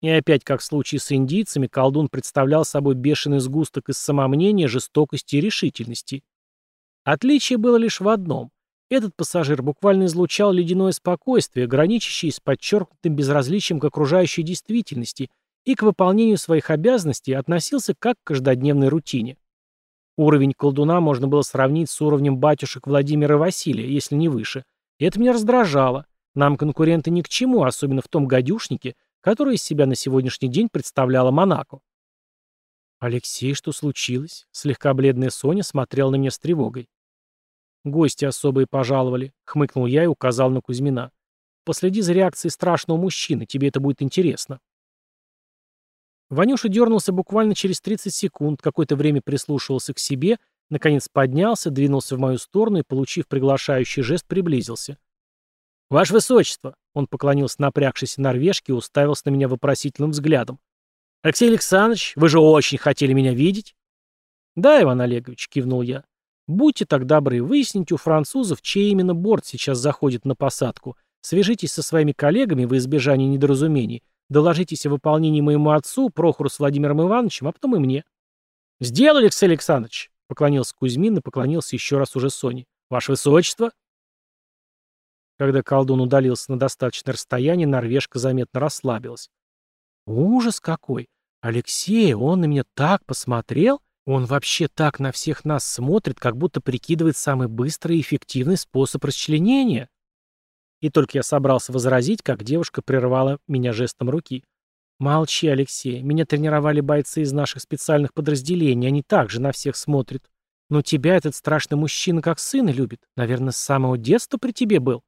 И опять, как в случае с индийцами, колдун представлял собой бешеный сгусток из самомнения, жестокости и решительности. Отличие было лишь в одном. Этот пассажир буквально излучал ледяное спокойствие, граничащее с подчеркнутым безразличием к окружающей действительности и к выполнению своих обязанностей относился как к каждодневной рутине. Уровень колдуна можно было сравнить с уровнем батюшек Владимира Василия, если не выше. И это меня раздражало. Нам конкуренты ни к чему, особенно в том гадюшнике, который из себя на сегодняшний день представляла Монако. «Алексей, что случилось?» Слегка бледная Соня смотрела на меня с тревогой. «Гости особые пожаловали», — хмыкнул я и указал на Кузьмина. «Последи за реакцией страшного мужчины, тебе это будет интересно». Ванюша дернулся буквально через 30 секунд, какое-то время прислушивался к себе, наконец поднялся, двинулся в мою сторону и, получив приглашающий жест, приблизился. «Ваше Высочество!» Он поклонился напрягшейся норвежке и уставился на меня вопросительным взглядом. «Алексей Александрович, вы же очень хотели меня видеть?» «Да, Иван Олегович», — кивнул я. «Будьте так добры, выясните у французов, чей именно борт сейчас заходит на посадку. Свяжитесь со своими коллегами в избежании недоразумений. Доложитесь о выполнении моему отцу, Прохору с Владимиром Ивановичем, а потом и мне». «Сделали, Алексей Александрович», — поклонился Кузьмин и поклонился еще раз уже Соне. «Ваше Высочество». Когда колдун удалился на достаточное расстояние, норвежка заметно расслабилась. «Ужас какой! Алексей, он на меня так посмотрел! Он вообще так на всех нас смотрит, как будто прикидывает самый быстрый и эффективный способ расчленения!» И только я собрался возразить, как девушка прервала меня жестом руки. «Молчи, Алексей. Меня тренировали бойцы из наших специальных подразделений. Они также на всех смотрят. Но тебя этот страшный мужчина как сына любит. Наверное, с самого детства при тебе был».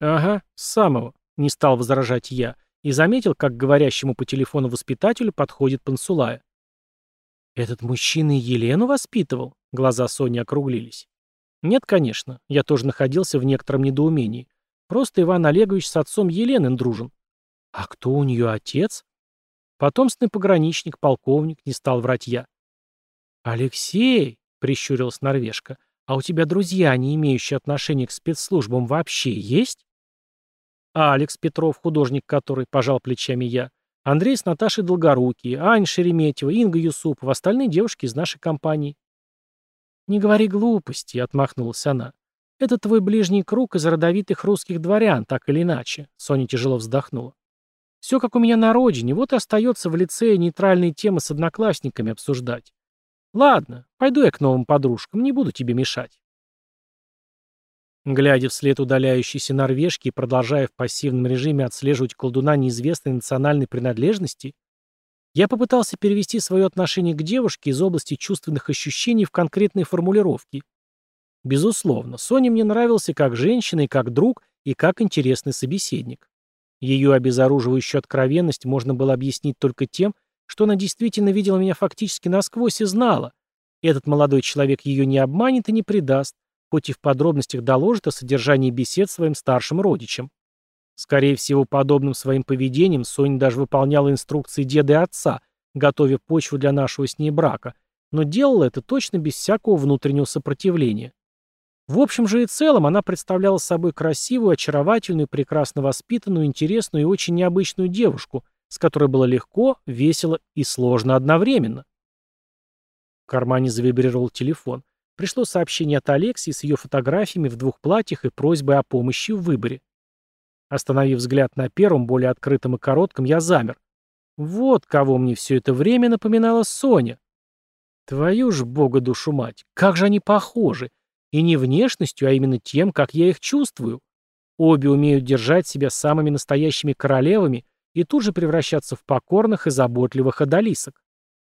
«Ага, с самого», — не стал возражать я, и заметил, как говорящему по телефону воспитателю подходит Пансулая. «Этот мужчина Елену воспитывал?» Глаза Сони округлились. «Нет, конечно, я тоже находился в некотором недоумении. Просто Иван Олегович с отцом Елены дружен. А кто у нее отец?» Потомственный пограничник, полковник, не стал врать я. «Алексей!» — прищурилась норвежка. «А у тебя друзья, не имеющие отношения к спецслужбам, вообще есть?» А Алекс Петров, художник который, пожал плечами я. Андрей с Наташей Долгорукие, Аня Шереметьева, Инга Юсупова, остальные девушки из нашей компании. «Не говори глупости», — отмахнулась она. «Это твой ближний круг из родовитых русских дворян, так или иначе», — Соня тяжело вздохнула. «Все как у меня на родине, вот и остается в лицее нейтральные темы с одноклассниками обсуждать. Ладно, пойду я к новым подружкам, не буду тебе мешать». Глядя вслед удаляющейся норвежки и продолжая в пассивном режиме отслеживать колдуна неизвестной национальной принадлежности, я попытался перевести свое отношение к девушке из области чувственных ощущений в конкретные формулировки. Безусловно, Соня мне нравился как женщина и как друг, и как интересный собеседник. Ее обезоруживающую откровенность можно было объяснить только тем, что она действительно видела меня фактически насквозь и знала. Этот молодой человек ее не обманет и не предаст, хоть и в подробностях доложит о содержании бесед своим старшим родичам. Скорее всего, подобным своим поведением Соня даже выполняла инструкции деда и отца, готовя почву для нашего с ней брака, но делала это точно без всякого внутреннего сопротивления. В общем же и целом она представляла собой красивую, очаровательную, прекрасно воспитанную, интересную и очень необычную девушку, с которой было легко, весело и сложно одновременно. В кармане завибрировал телефон. Пришло сообщение от Алексии с ее фотографиями в двух платьях и просьбой о помощи в выборе. Остановив взгляд на первом, более открытом и коротком, я замер. Вот кого мне все это время напоминала Соня. Твою ж бога душу мать, как же они похожи. И не внешностью, а именно тем, как я их чувствую. Обе умеют держать себя самыми настоящими королевами и тут же превращаться в покорных и заботливых одолисок.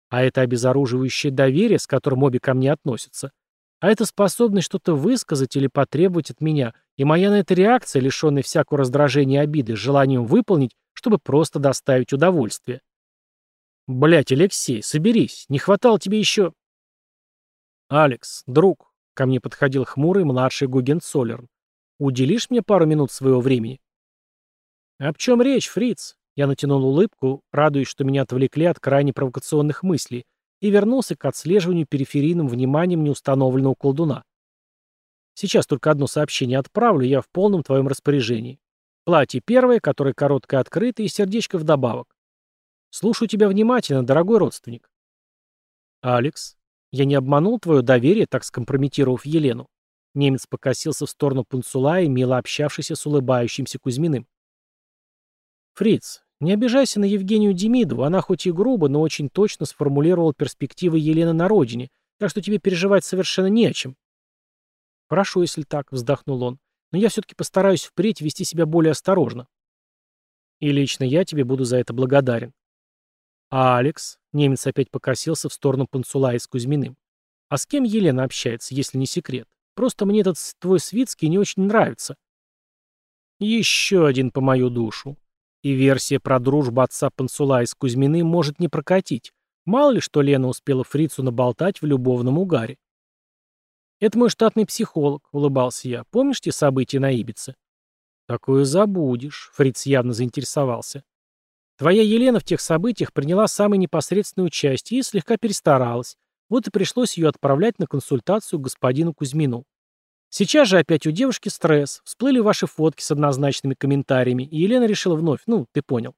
А это обезоруживающее доверие, с которым обе ко мне относятся, а это способность что-то высказать или потребовать от меня, и моя на это реакция, лишенная всякого раздражения и обиды, желанием выполнить, чтобы просто доставить удовольствие. Блять, Алексей, соберись, не хватало тебе еще... Алекс, друг, ко мне подходил хмурый младший Гугенцоллерн. Уделишь мне пару минут своего времени? Об чем речь, фриц? Я натянул улыбку, радуясь, что меня отвлекли от крайне провокационных мыслей, и вернулся к отслеживанию периферийным вниманием неустановленного колдуна. Сейчас только одно сообщение отправлю, я в полном твоем распоряжении. Платье первое, которое короткое открыто, и сердечко вдобавок. Слушаю тебя внимательно, дорогой родственник. Алекс, я не обманул твое доверие, так скомпрометировав Елену. Немец покосился в сторону Пунцулая, мило общавшийся с улыбающимся Кузьминым. Фриц, не обижайся на Евгению Демидову, она хоть и грубо, но очень точно сформулировала перспективы Елены на родине, так что тебе переживать совершенно не о чем. Хорошо, если так, вздохнул он, но я все-таки постараюсь впредь вести себя более осторожно. И лично я тебе буду за это благодарен. А Алекс, немец опять покосился в сторону Панцулая с Кузьминым. А с кем Елена общается, если не секрет? Просто мне этот твой Свицкий не очень нравится. Еще один по мою душу. И версия про дружбу отца Пансула с Кузьминым может не прокатить. Мало ли, что Лена успела фрицу наболтать в любовном угаре. «Это мой штатный психолог», — улыбался я. «Помнишь те события на Ибице?» «Такое забудешь», — фриц явно заинтересовался. «Твоя Елена в тех событиях приняла самое непосредственное участие и слегка перестаралась. Вот и пришлось ее отправлять на консультацию к господину Кузьмину. Сейчас же опять у девушки стресс. Всплыли ваши фотки с однозначными комментариями, и Елена решила вновь. Ну, ты понял.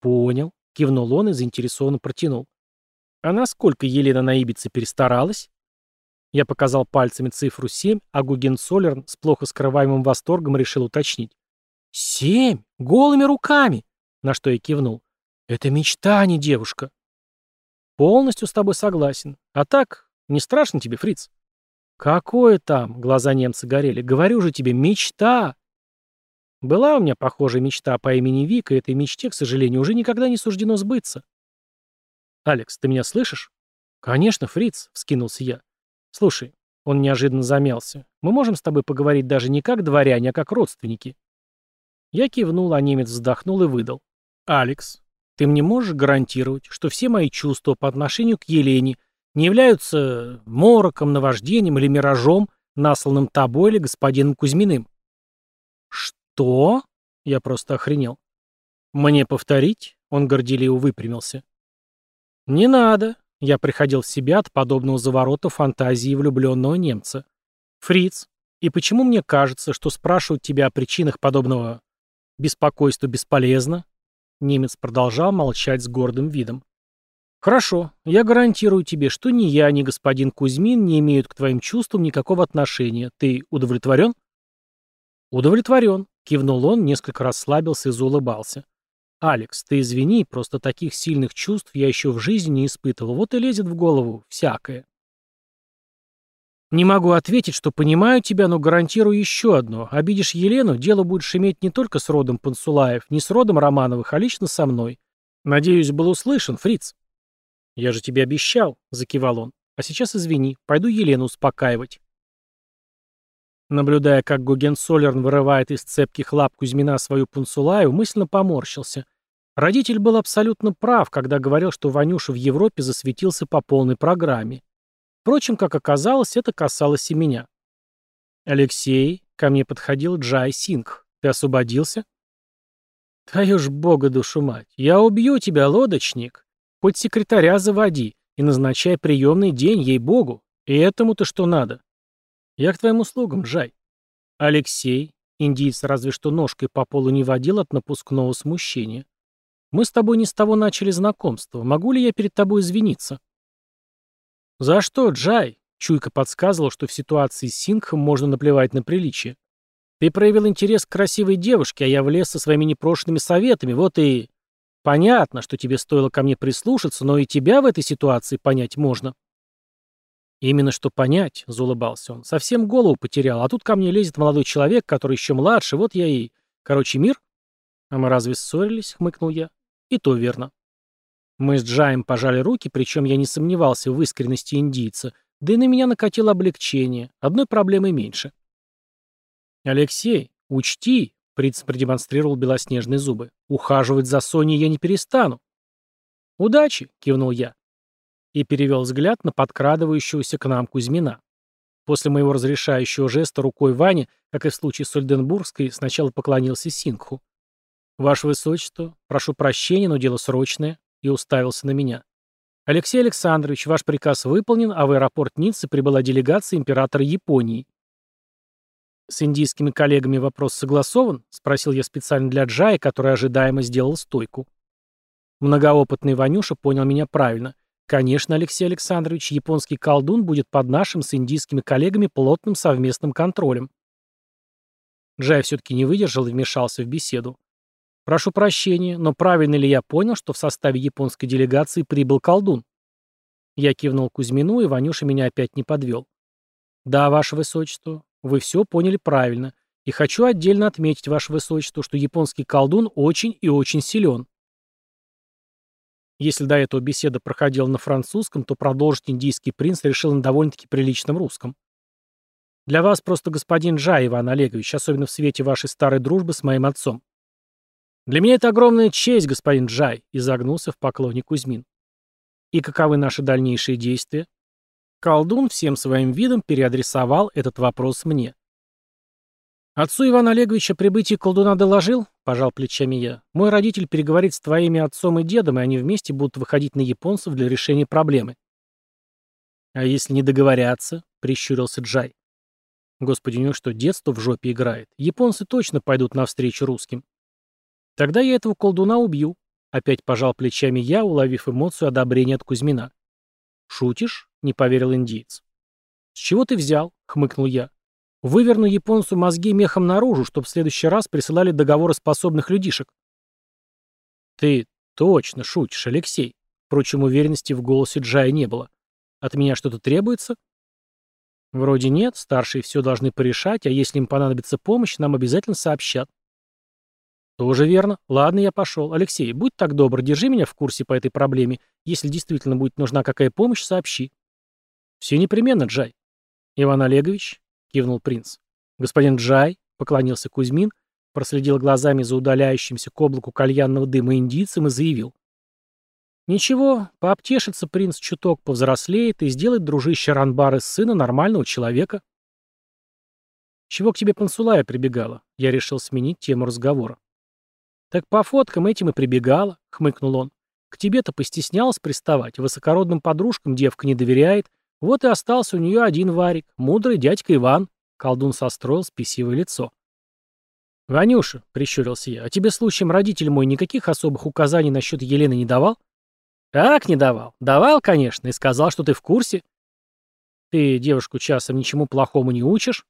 Понял. Кивнул он и заинтересованно протянул. А насколько Елена на Ибице перестаралась? Я показал пальцами цифру 7, а Гугенцоллерн с плохо скрываемым восторгом решил уточнить. «Семь! Голыми руками!» На что я кивнул. «Это мечта, а не девушка». «Полностью с тобой согласен. А так, не страшно тебе, фриц?» «Какое там?» — глаза немца горели. «Говорю же тебе, мечта!» Была у меня похожая мечта по имени Вика, и этой мечте, к сожалению, уже никогда не суждено сбыться. «Алекс, ты меня слышишь?» «Конечно, Фриц», — вскинулся я. «Слушай», — он неожиданно замялся, — «мы можем с тобой поговорить даже не как дворяне, а как родственники». Я кивнул, а немец вздохнул и выдал. «Алекс, ты мне можешь гарантировать, что все мои чувства по отношению к Елене не являются мороком, наваждением или миражом, насланным тобой или господином Кузьминым. Что? Я просто охренел. Мне повторить? Он горделиво выпрямился. Не надо. Я приходил в себя от подобного заворота фантазии влюбленного немца. Фриц, и почему мне кажется, что спрашивать тебя о причинах подобного беспокойства бесполезно? Немец продолжал молчать с гордым видом. Хорошо, я гарантирую тебе, что ни я, ни господин Кузьмин не имеют к твоим чувствам никакого отношения. Ты удовлетворен? Удовлетворен, кивнул он, несколько расслабился и заулыбался. «Алекс, ты извини, просто таких сильных чувств я еще в жизни не испытывал. Вот и лезет в голову всякое». «Не могу ответить, что понимаю тебя, но гарантирую еще одно. Обидишь Елену, дело будешь иметь не только с родом Пансулаев, не с родом Романовых, а лично со мной. Надеюсь, был услышан, Фриц. «Я же тебе обещал», — закивал он. «А сейчас извини, пойду Елену успокаивать». Наблюдая, как Гогенсолерн вырывает из цепких лап Кузьмина свою пунцулаю, мысленно поморщился. Родитель был абсолютно прав, когда говорил, что Ванюша в Европе засветился по полной программе. Впрочем, как оказалось, это касалось и меня. «Алексей», — ко мне подходил Джай Сингх, — «ты освободился?» «Твою ж бога душу мать, я убью тебя, лодочник. Хоть секретаря заводи и назначай приемный день, ей-богу. И этому-то что надо?» «Я к твоим услугам, Джай». «Алексей», индиец разве что ножкой по полу не водил от напускного смущения. «Мы с тобой не с того начали знакомство. Могу ли я перед тобой извиниться?» «За что, Джай?» Чуйка подсказывала, что в ситуации с Сингхом можно наплевать на приличие. «Ты проявил интерес к красивой девушке, а я влез со своими непрошенными советами, вот и...» «Понятно, что тебе стоило ко мне прислушаться, но и тебя в этой ситуации понять можно». «Именно что понять», — заулыбался он. «Совсем голову потерял, а тут ко мне лезет молодой человек, который еще младше, вот я и... Короче, мир?» «А мы разве ссорились?» — хмыкнул я. «И то верно». Мы с Джаем пожали руки, причем я не сомневался в искренности индийца, да и на меня накатило облегчение, одной проблемой меньше. «Алексей, учти», — принц продемонстрировал белоснежные зубы, — «ухаживать за Соней я не перестану». «Удачи», — кивнул я и перевел взгляд на подкрадывающегося к нам Кузьмина. После моего разрешающего жеста рукой Вани, как и в случае с Ольденбургской, сначала поклонился Сингху. «Ваше Высочество, прошу прощения, но дело срочное», и уставился на меня. «Алексей Александрович, ваш приказ выполнен, а в аэропорт Ниццы прибыла делегация императора Японии». «С индийскими коллегами вопрос согласован?» — спросил я специально для Джая, который ожидаемо сделал стойку. Многоопытный Ванюша понял меня правильно — Конечно, Алексей Александрович, японский колдун будет под нашим с индийскими коллегами плотным совместным контролем. Джай все-таки не выдержал и вмешался в беседу. «Прошу прощения, но правильно ли я понял, что в составе японской делегации прибыл колдун?» Я кивнул Кузьмину, и Ванюша меня опять не подвел. «Да, Ваше Высочество, вы все поняли правильно. И хочу отдельно отметить, Ваше Высочество, что японский колдун очень и очень силен. Если до этого беседа проходила на французском, то продолжить индийский принц решил на довольно-таки приличном русском. Для вас просто господин Джай, Иван Олегович, особенно в свете вашей старой дружбы с моим отцом. Для меня это огромная честь, господин Джай, изогнулся в поклоне Кузьмин. И каковы наши дальнейшие действия? Колдун всем своим видом переадресовал этот вопрос мне. «Отцу Ивана Олеговича прибытие колдуна доложил?» – пожал плечами я. «Мой родитель переговорит с твоими отцом и дедом, и они вместе будут выходить на японцев для решения проблемы». «А если не договорятся?» – прищурился Джай. «Господи, у него что, детство в жопе играет? Японцы точно пойдут навстречу русским». «Тогда я этого колдуна убью», — опять пожал плечами я, уловив эмоцию одобрения от Кузьмина. «Шутишь?» — не поверил индиец. «С чего ты взял?» — хмыкнул я. Выверну японцу мозги мехом наружу, чтобы в следующий раз присылали договороспособных людишек. Ты точно шутишь, Алексей. Впрочем, уверенности в голосе Джая не было. От меня что-то требуется? Вроде нет, старшие все должны порешать, а если им понадобится помощь, нам обязательно сообщат. Тоже верно. Ладно, я пошел. Алексей, будь так добр, держи меня в курсе по этой проблеме. Если действительно будет нужна какая помощь, сообщи. Все непременно, Джай. Иван Олегович, — кивнул принц. «Господин Джай», — поклонился Кузьмин, проследил глазами за удаляющимся к облаку кальянного дыма индийцем и заявил. «Ничего, пообтешится принц чуток, повзрослеет и сделает дружище Ранбар из сына нормального человека». «Чего к тебе Пансулая прибегала?» Я решил сменить тему разговора. «Так по фоткам этим и прибегала», — хмыкнул он. «К тебе-то постеснялась приставать, высокородным подружкам девка не доверяет, вот и остался у нее один варик, мудрый дядька Иван. Колдун состроил спесивое лицо. «Ванюша», — прищурился я, — «а тебе случаем родитель мой никаких особых указаний насчет Елены не давал?» Как не давал? Давал, конечно, и сказал, что ты в курсе. Ты девушку часом ничему плохому не учишь?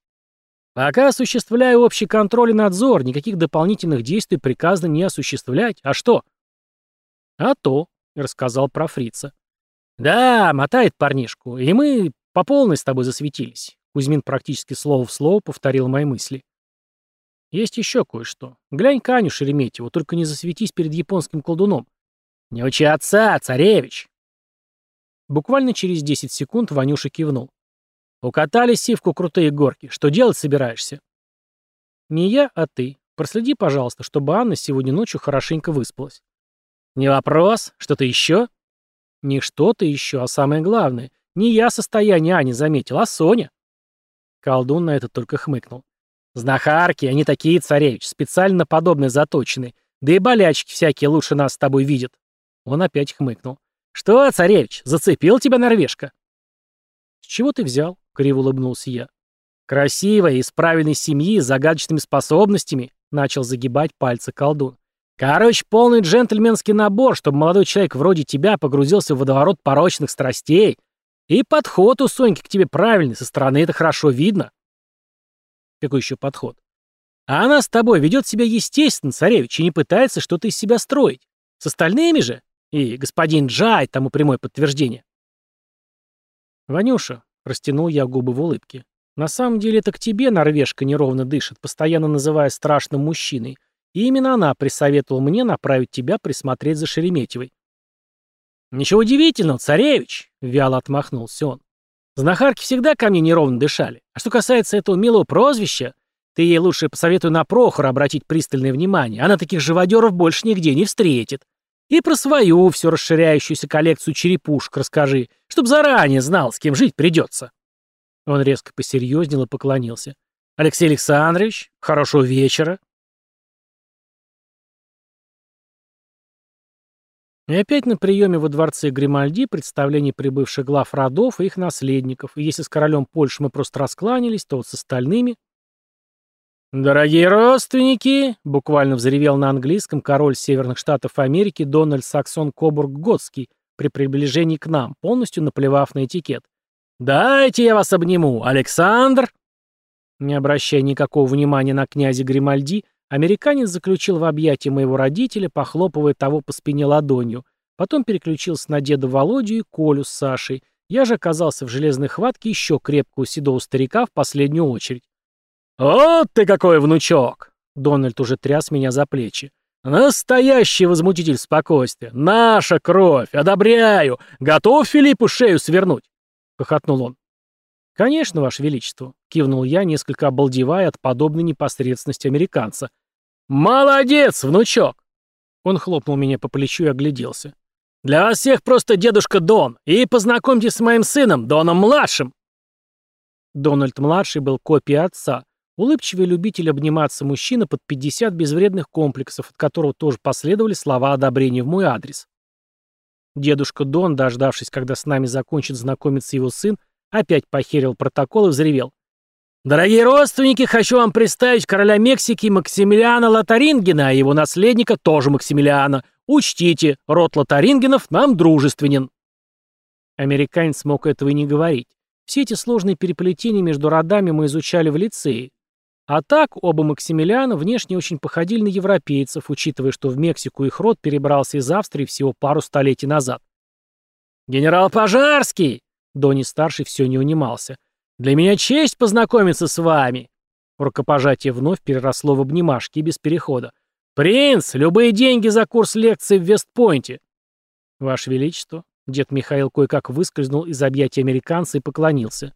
Пока осуществляю общий контроль и надзор, никаких дополнительных действий приказано не осуществлять. А что? А то, рассказал про фрица. Да, мотает парнишку, и мы по полной с тобой засветились. Кузьмин практически слово в слово повторил мои мысли. Есть еще кое-что. Глянь Каню Шереметьеву, только не засветись перед японским колдуном. Не учи отца, царевич. Буквально через 10 секунд Ванюша кивнул. Укатали сивку крутые горки. Что делать собираешься? Не я, а ты. Проследи, пожалуйста, чтобы Анна сегодня ночью хорошенько выспалась. Не вопрос. Что-то еще? Не что-то еще, а самое главное. Не я состояние Ани заметил, а Соня. Колдун на это только хмыкнул. Знахарки, они такие, царевич, специально подобные заточенные. Да и болячки всякие лучше нас с тобой видят. Он опять хмыкнул. Что, царевич, зацепил тебя норвежка? С чего ты взял? Криво улыбнулся я. Красивая, из правильной семьи, с загадочными способностями, начал загибать пальцы колдун. Короче, полный джентльменский набор, чтобы молодой человек вроде тебя погрузился в водоворот порочных страстей. И подход у Соньки к тебе правильный, со стороны это хорошо видно. Какой еще подход? А она с тобой ведет себя естественно, царевич, и не пытается что-то из себя строить. С остальными же? И господин Джай тому прямое подтверждение. Ванюша, Растянул я губы в улыбке. На самом деле это к тебе норвежка неровно дышит, постоянно называя страшным мужчиной. И именно она присоветовала мне направить тебя присмотреть за Шереметьевой. «Ничего удивительного, царевич!» — вяло отмахнулся он. «Знахарки всегда ко мне неровно дышали. А что касается этого милого прозвища, ты ей лучше посоветуй на Прохора обратить пристальное внимание. Она таких живодеров больше нигде не встретит. И про свою всю расширяющуюся коллекцию черепушек расскажи, чтоб заранее знал, с кем жить придется. Он резко посерьезнел и поклонился. Алексей Александрович, хорошего вечера. И опять на приеме во дворце Гримальди представление прибывших глав родов и их наследников, и если с королем Польши мы просто раскланялись, то вот с остальными «Дорогие родственники!» — буквально взревел на английском король Северных Штатов Америки Дональд Саксон Кобург Готский при приближении к нам, полностью наплевав на этикет. «Дайте я вас обниму, Александр!» Не обращая никакого внимания на князя Гримальди, американец заключил в объятия моего родителя, похлопывая того по спине ладонью, потом переключился на деда Володю и Колю с Сашей. Я же оказался в железной хватке еще крепкого седого старика в последнюю очередь. «Вот ты какой внучок!» Дональд уже тряс меня за плечи. «Настоящий возмутитель спокойствия! Наша кровь! Одобряю! Готов Филиппу шею свернуть?» — хохотнул он. «Конечно, Ваше Величество», — кивнул я, несколько обалдевая от подобной непосредственности американца. «Молодец, внучок!» Он хлопнул меня по плечу и огляделся. «Для вас всех просто дедушка Дон, и познакомьтесь с моим сыном, Доном-младшим!» Дональд-младший был копией отца, Улыбчивый любитель обниматься мужчина под 50 безвредных комплексов, от которого тоже последовали слова одобрения в мой адрес. Дедушка Дон, дождавшись, когда с нами закончит знакомиться его сын, опять похерил протокол и взревел. «Дорогие родственники, хочу вам представить короля Мексики Максимилиана Лотарингена, а его наследника тоже Максимилиана. Учтите, род Лотарингенов нам дружественен». Американец мог этого и не говорить. Все эти сложные переплетения между родами мы изучали в лицее, а так, оба Максимилиана внешне очень походили на европейцев, учитывая, что в Мексику их род перебрался из Австрии всего пару столетий назад. «Генерал Пожарский!» Дони-старший все не унимался. «Для меня честь познакомиться с вами!» Рукопожатие вновь переросло в обнимашки без перехода. «Принц, любые деньги за курс лекции в Вестпойнте!» «Ваше Величество!» Дед Михаил кое-как выскользнул из объятий американца и поклонился.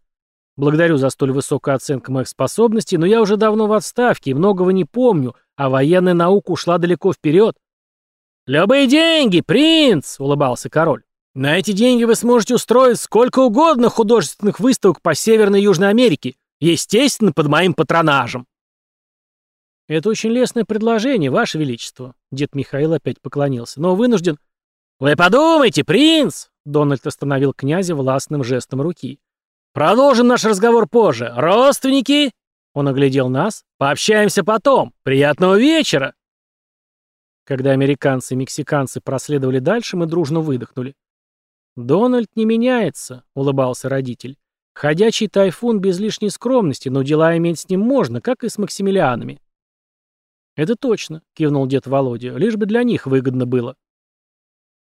Благодарю за столь высокую оценку моих способностей, но я уже давно в отставке и многого не помню, а военная наука ушла далеко вперед. «Любые деньги, принц!» — улыбался король. «На эти деньги вы сможете устроить сколько угодно художественных выставок по Северной и Южной Америке, естественно, под моим патронажем». «Это очень лестное предложение, Ваше Величество», — дед Михаил опять поклонился, «но вынужден...» «Вы подумайте, принц!» — Дональд остановил князя властным жестом руки. Продолжим наш разговор позже. Родственники?» Он оглядел нас. «Пообщаемся потом. Приятного вечера!» Когда американцы и мексиканцы проследовали дальше, мы дружно выдохнули. «Дональд не меняется», — улыбался родитель. «Ходячий тайфун без лишней скромности, но дела иметь с ним можно, как и с Максимилианами». «Это точно», — кивнул дед Володя, — «лишь бы для них выгодно было».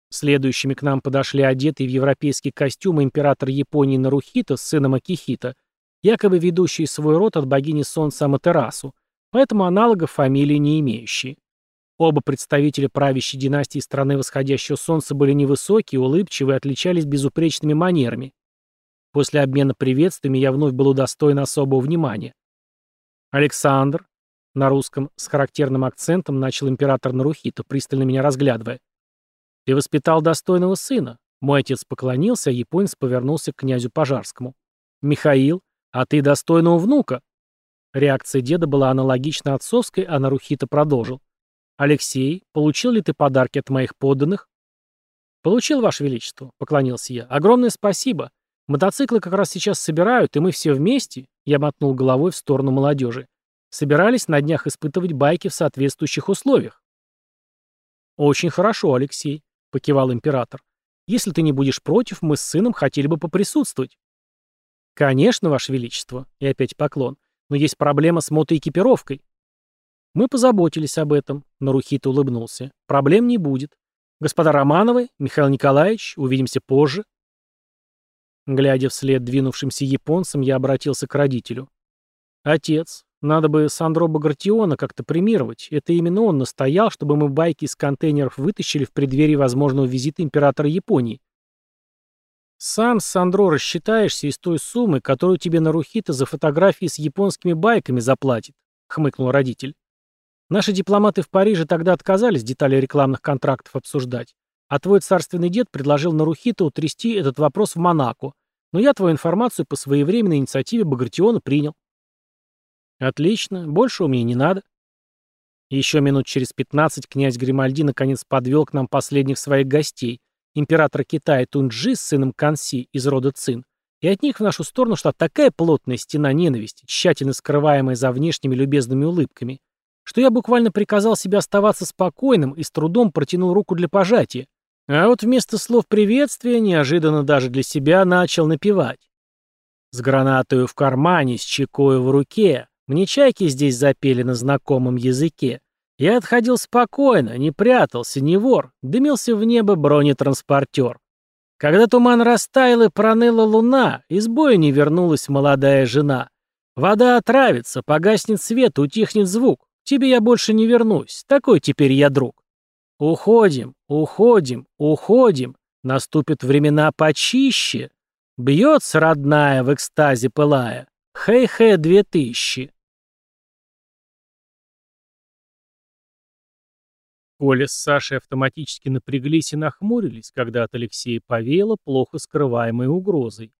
Следующими к нам подошли одетые в европейский костюм император Японии Нарухита с сыном Акихита, якобы ведущий свой род от богини солнца Аматерасу, поэтому аналогов фамилии не имеющие. Оба представителя правящей династии страны восходящего солнца были невысокие, улыбчивые и отличались безупречными манерами. После обмена приветствиями я вновь был удостоен особого внимания. Александр, на русском с характерным акцентом начал император Нарухито, пристально меня разглядывая. «Ты воспитал достойного сына». Мой отец поклонился, а японец повернулся к князю Пожарскому. «Михаил, а ты достойного внука?» Реакция деда была аналогична отцовской, а Нарухито продолжил. «Алексей, получил ли ты подарки от моих подданных?» «Получил, Ваше Величество», — поклонился я. «Огромное спасибо. Мотоциклы как раз сейчас собирают, и мы все вместе», — я мотнул головой в сторону молодежи, «собирались на днях испытывать байки в соответствующих условиях». «Очень хорошо, Алексей», — покивал император. «Если ты не будешь против, мы с сыном хотели бы поприсутствовать». «Конечно, Ваше Величество», — и опять поклон, «но есть проблема с мотоэкипировкой». Мы позаботились об этом, Нарухит улыбнулся. Проблем не будет. Господа Романовы, Михаил Николаевич, увидимся позже. Глядя вслед двинувшимся японцам, я обратился к родителю. Отец, надо бы Сандро Багратиона как-то премировать. Это именно он настоял, чтобы мы байки из контейнеров вытащили в преддверии возможного визита императора Японии. Сам, Сандро, рассчитаешься из той суммы, которую тебе Нарухита за фотографии с японскими байками заплатит, хмыкнул родитель. Наши дипломаты в Париже тогда отказались детали рекламных контрактов обсуждать. А твой царственный дед предложил Нарухито утрясти этот вопрос в Монако. Но я твою информацию по своевременной инициативе Багратиона принял. Отлично, больше у меня не надо. Еще минут через 15 князь Гримальди наконец подвел к нам последних своих гостей, императора Китая Тунджи с сыном Канси из рода Цин, и от них в нашу сторону шла такая плотная стена ненависти, тщательно скрываемая за внешними любезными улыбками, что я буквально приказал себе оставаться спокойным и с трудом протянул руку для пожатия. А вот вместо слов приветствия, неожиданно даже для себя, начал напевать. С гранатою в кармане, с чекою в руке, мне чайки здесь запели на знакомом языке. Я отходил спокойно, не прятался, не вор, дымился в небо бронетранспортер. Когда туман растаял и проныла луна, из боя не вернулась молодая жена. Вода отравится, погаснет свет, утихнет звук. Тебе я больше не вернусь. Такой теперь я друг. Уходим, уходим, уходим. Наступят времена почище. Бьется родная в экстазе пылая. Хей-хей две тысячи. Коля с Сашей автоматически напряглись и нахмурились, когда от Алексея повеяло плохо скрываемой угрозой.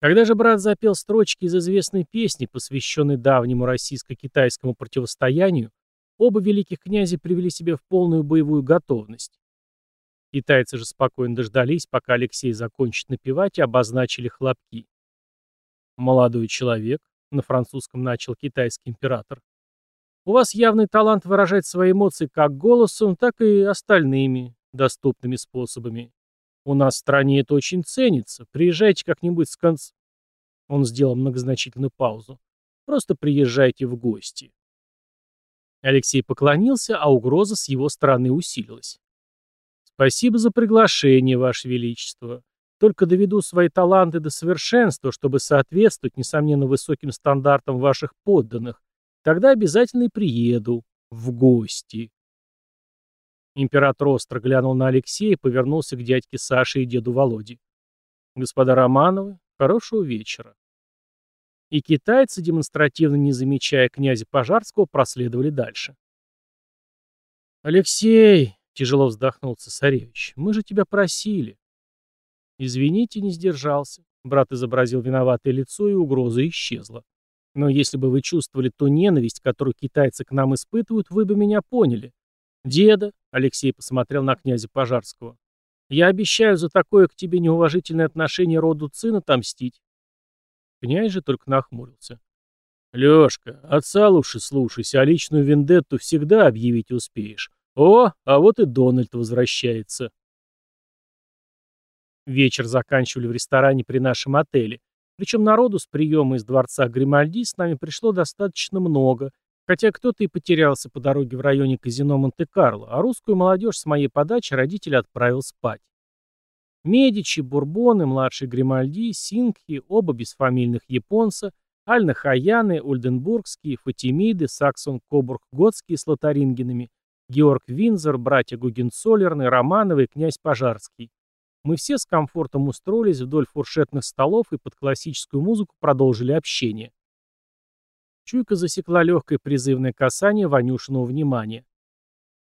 Когда же брат запел строчки из известной песни, посвященной давнему российско-китайскому противостоянию, оба великих князя привели себя в полную боевую готовность. Китайцы же спокойно дождались, пока Алексей закончит напевать и обозначили хлопки. «Молодой человек», — на французском начал китайский император, «у вас явный талант выражать свои эмоции как голосом, так и остальными доступными способами. У нас в стране это очень ценится. Приезжайте как-нибудь с конца. Он сделал многозначительную паузу. Просто приезжайте в гости. Алексей поклонился, а угроза с его стороны усилилась. Спасибо за приглашение, Ваше Величество. Только доведу свои таланты до совершенства, чтобы соответствовать, несомненно, высоким стандартам ваших подданных. Тогда обязательно и приеду в гости. Император остро глянул на Алексея и повернулся к дядьке Саше и деду Володе. «Господа Романовы, хорошего вечера». И китайцы, демонстративно не замечая князя Пожарского, проследовали дальше. «Алексей!» — тяжело вздохнул цесаревич. «Мы же тебя просили». «Извините, не сдержался». Брат изобразил виноватое лицо, и угроза исчезла. «Но если бы вы чувствовали ту ненависть, которую китайцы к нам испытывают, вы бы меня поняли. Деда, Алексей посмотрел на князя Пожарского. «Я обещаю за такое к тебе неуважительное отношение роду Цин отомстить». Князь же только нахмурился. «Лешка, отца лучше слушайся, а личную вендетту всегда объявить успеешь. О, а вот и Дональд возвращается. Вечер заканчивали в ресторане при нашем отеле. Причем народу с приема из дворца Гримальди с нами пришло достаточно много, хотя кто-то и потерялся по дороге в районе казино Монте-Карло, а русскую молодежь с моей подачи родители отправил спать. Медичи, Бурбоны, младший Гримальди, Сингхи, оба бесфамильных японца, Альна-Хаяны, Ульденбургские, Фатимиды, Саксон-Кобург-Готские с Лотарингенами, Георг Винзор, братья Гугенцоллерны, Романовы и князь Пожарский. Мы все с комфортом устроились вдоль фуршетных столов и под классическую музыку продолжили общение. Чуйка засекла легкое призывное касание Ванюшиного внимания.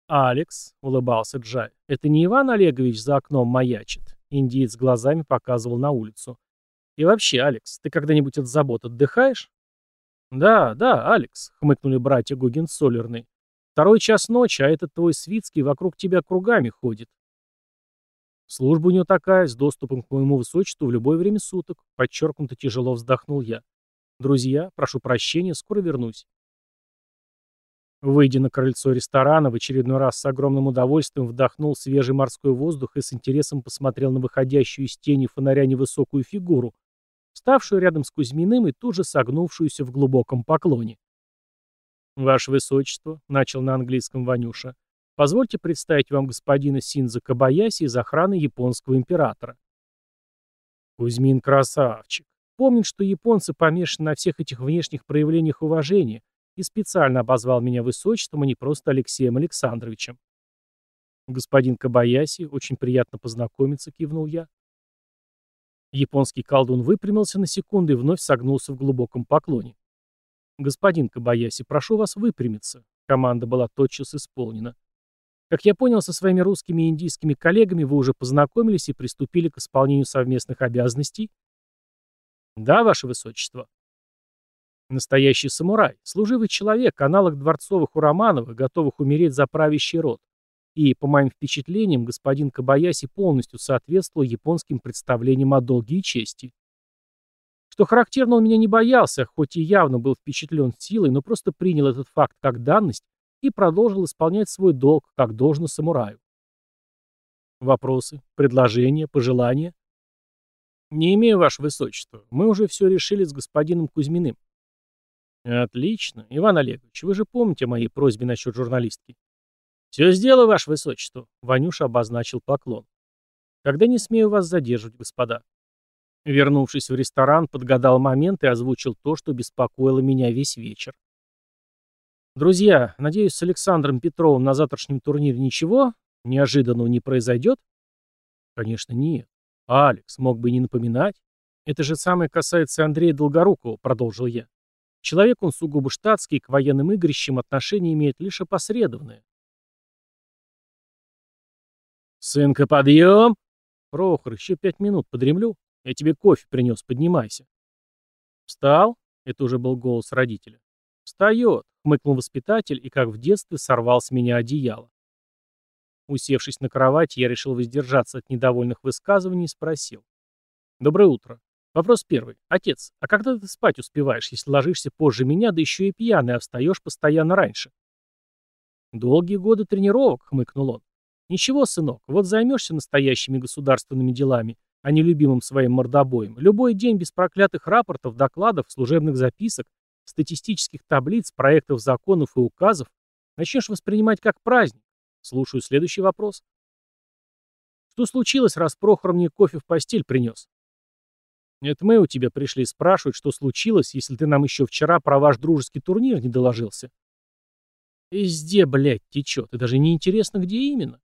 «Алекс», — улыбался Джай, — «это не Иван Олегович за окном маячит?» Индиец глазами показывал на улицу. «И вообще, Алекс, ты когда-нибудь от забот отдыхаешь?» «Да, да, Алекс», — хмыкнули братья Гугенцоллерны. Второй час ночи, а этот твой Свицкий вокруг тебя кругами ходит. Служба у него такая, с доступом к моему высочеству в любое время суток. Подчеркнуто тяжело вздохнул я. Друзья, прошу прощения, скоро вернусь. Выйдя на крыльцо ресторана, в очередной раз с огромным удовольствием вдохнул свежий морской воздух и с интересом посмотрел на выходящую из тени фонаря невысокую фигуру, ставшую рядом с Кузьминым и тут же согнувшуюся в глубоком поклоне. «Ваше Высочество», — начал на английском Ванюша, — «позвольте представить вам господина Синза Кабаяси из охраны японского императора». Кузьмин красавчик. Помнит, что японцы помешаны на всех этих внешних проявлениях уважения и специально обозвал меня высочеством, а не просто Алексеем Александровичем. «Господин Кабаяси, очень приятно познакомиться», — кивнул я. Японский колдун выпрямился на секунду и вновь согнулся в глубоком поклоне. «Господин Кабаяси, прошу вас выпрямиться». Команда была тотчас исполнена. Как я понял, со своими русскими и индийскими коллегами вы уже познакомились и приступили к исполнению совместных обязанностей? Да, ваше высочество. Настоящий самурай, служивый человек, аналог дворцовых у Романовых, готовых умереть за правящий род. И, по моим впечатлениям, господин Кабаяси полностью соответствовал японским представлениям о долге и чести. Что характерно, он меня не боялся, хоть и явно был впечатлен силой, но просто принял этот факт как данность и продолжил исполнять свой долг, как должно самураю. Вопросы, предложения, пожелания? Не имею, Ваше Высочество. Мы уже все решили с господином Кузьминым. Отлично. Иван Олегович, вы же помните о моей просьбе насчет журналистки? Все сделаю, Ваше Высочество. Ванюша обозначил поклон. Когда не смею вас задерживать, господа. Вернувшись в ресторан, подгадал момент и озвучил то, что беспокоило меня весь вечер. «Друзья, надеюсь, с Александром Петровым на завтрашнем турнире ничего неожиданного не произойдет?» «Конечно, нет. Алекс мог бы не напоминать. Это же самое касается Андрея Долгорукова», — продолжил я. «Человек он сугубо штатский, к военным игрищам отношения имеет лишь опосредованное». «Сынка, подъем!» «Прохор, еще пять минут подремлю». Я тебе кофе принес, поднимайся. Встал? Это уже был голос родителя. Встает, хмыкнул воспитатель и, как в детстве, сорвал с меня одеяло. Усевшись на кровать, я решил воздержаться от недовольных высказываний и спросил. «Доброе утро. Вопрос первый. Отец, а когда ты спать успеваешь, если ложишься позже меня, да еще и пьяный, а встаешь постоянно раньше?» «Долгие годы тренировок», — хмыкнул он. «Ничего, сынок, вот займешься настоящими государственными делами, а не любимым своим мордобоем. Любой день без проклятых рапортов, докладов, служебных записок, статистических таблиц, проектов законов и указов начнешь воспринимать как праздник. Слушаю следующий вопрос. Что случилось, раз Прохор мне кофе в постель принес? Это мы у тебя пришли спрашивать, что случилось, если ты нам еще вчера про ваш дружеский турнир не доложился. Везде, блядь, течет, и даже не интересно, где именно.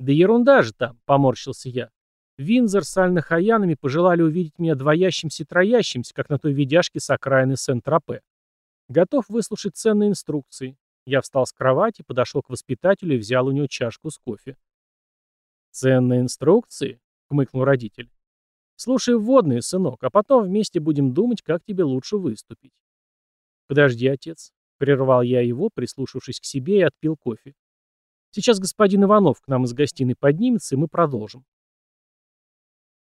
Да ерунда же там, поморщился я. Винзор с альнахаянами пожелали увидеть меня двоящимся и троящимся, как на той видяшке с окраины Сент-Тропе. Готов выслушать ценные инструкции. Я встал с кровати, подошел к воспитателю и взял у него чашку с кофе. «Ценные инструкции?» — хмыкнул родитель. «Слушай вводные, сынок, а потом вместе будем думать, как тебе лучше выступить». «Подожди, отец», — прервал я его, прислушавшись к себе и отпил кофе. «Сейчас господин Иванов к нам из гостиной поднимется, и мы продолжим.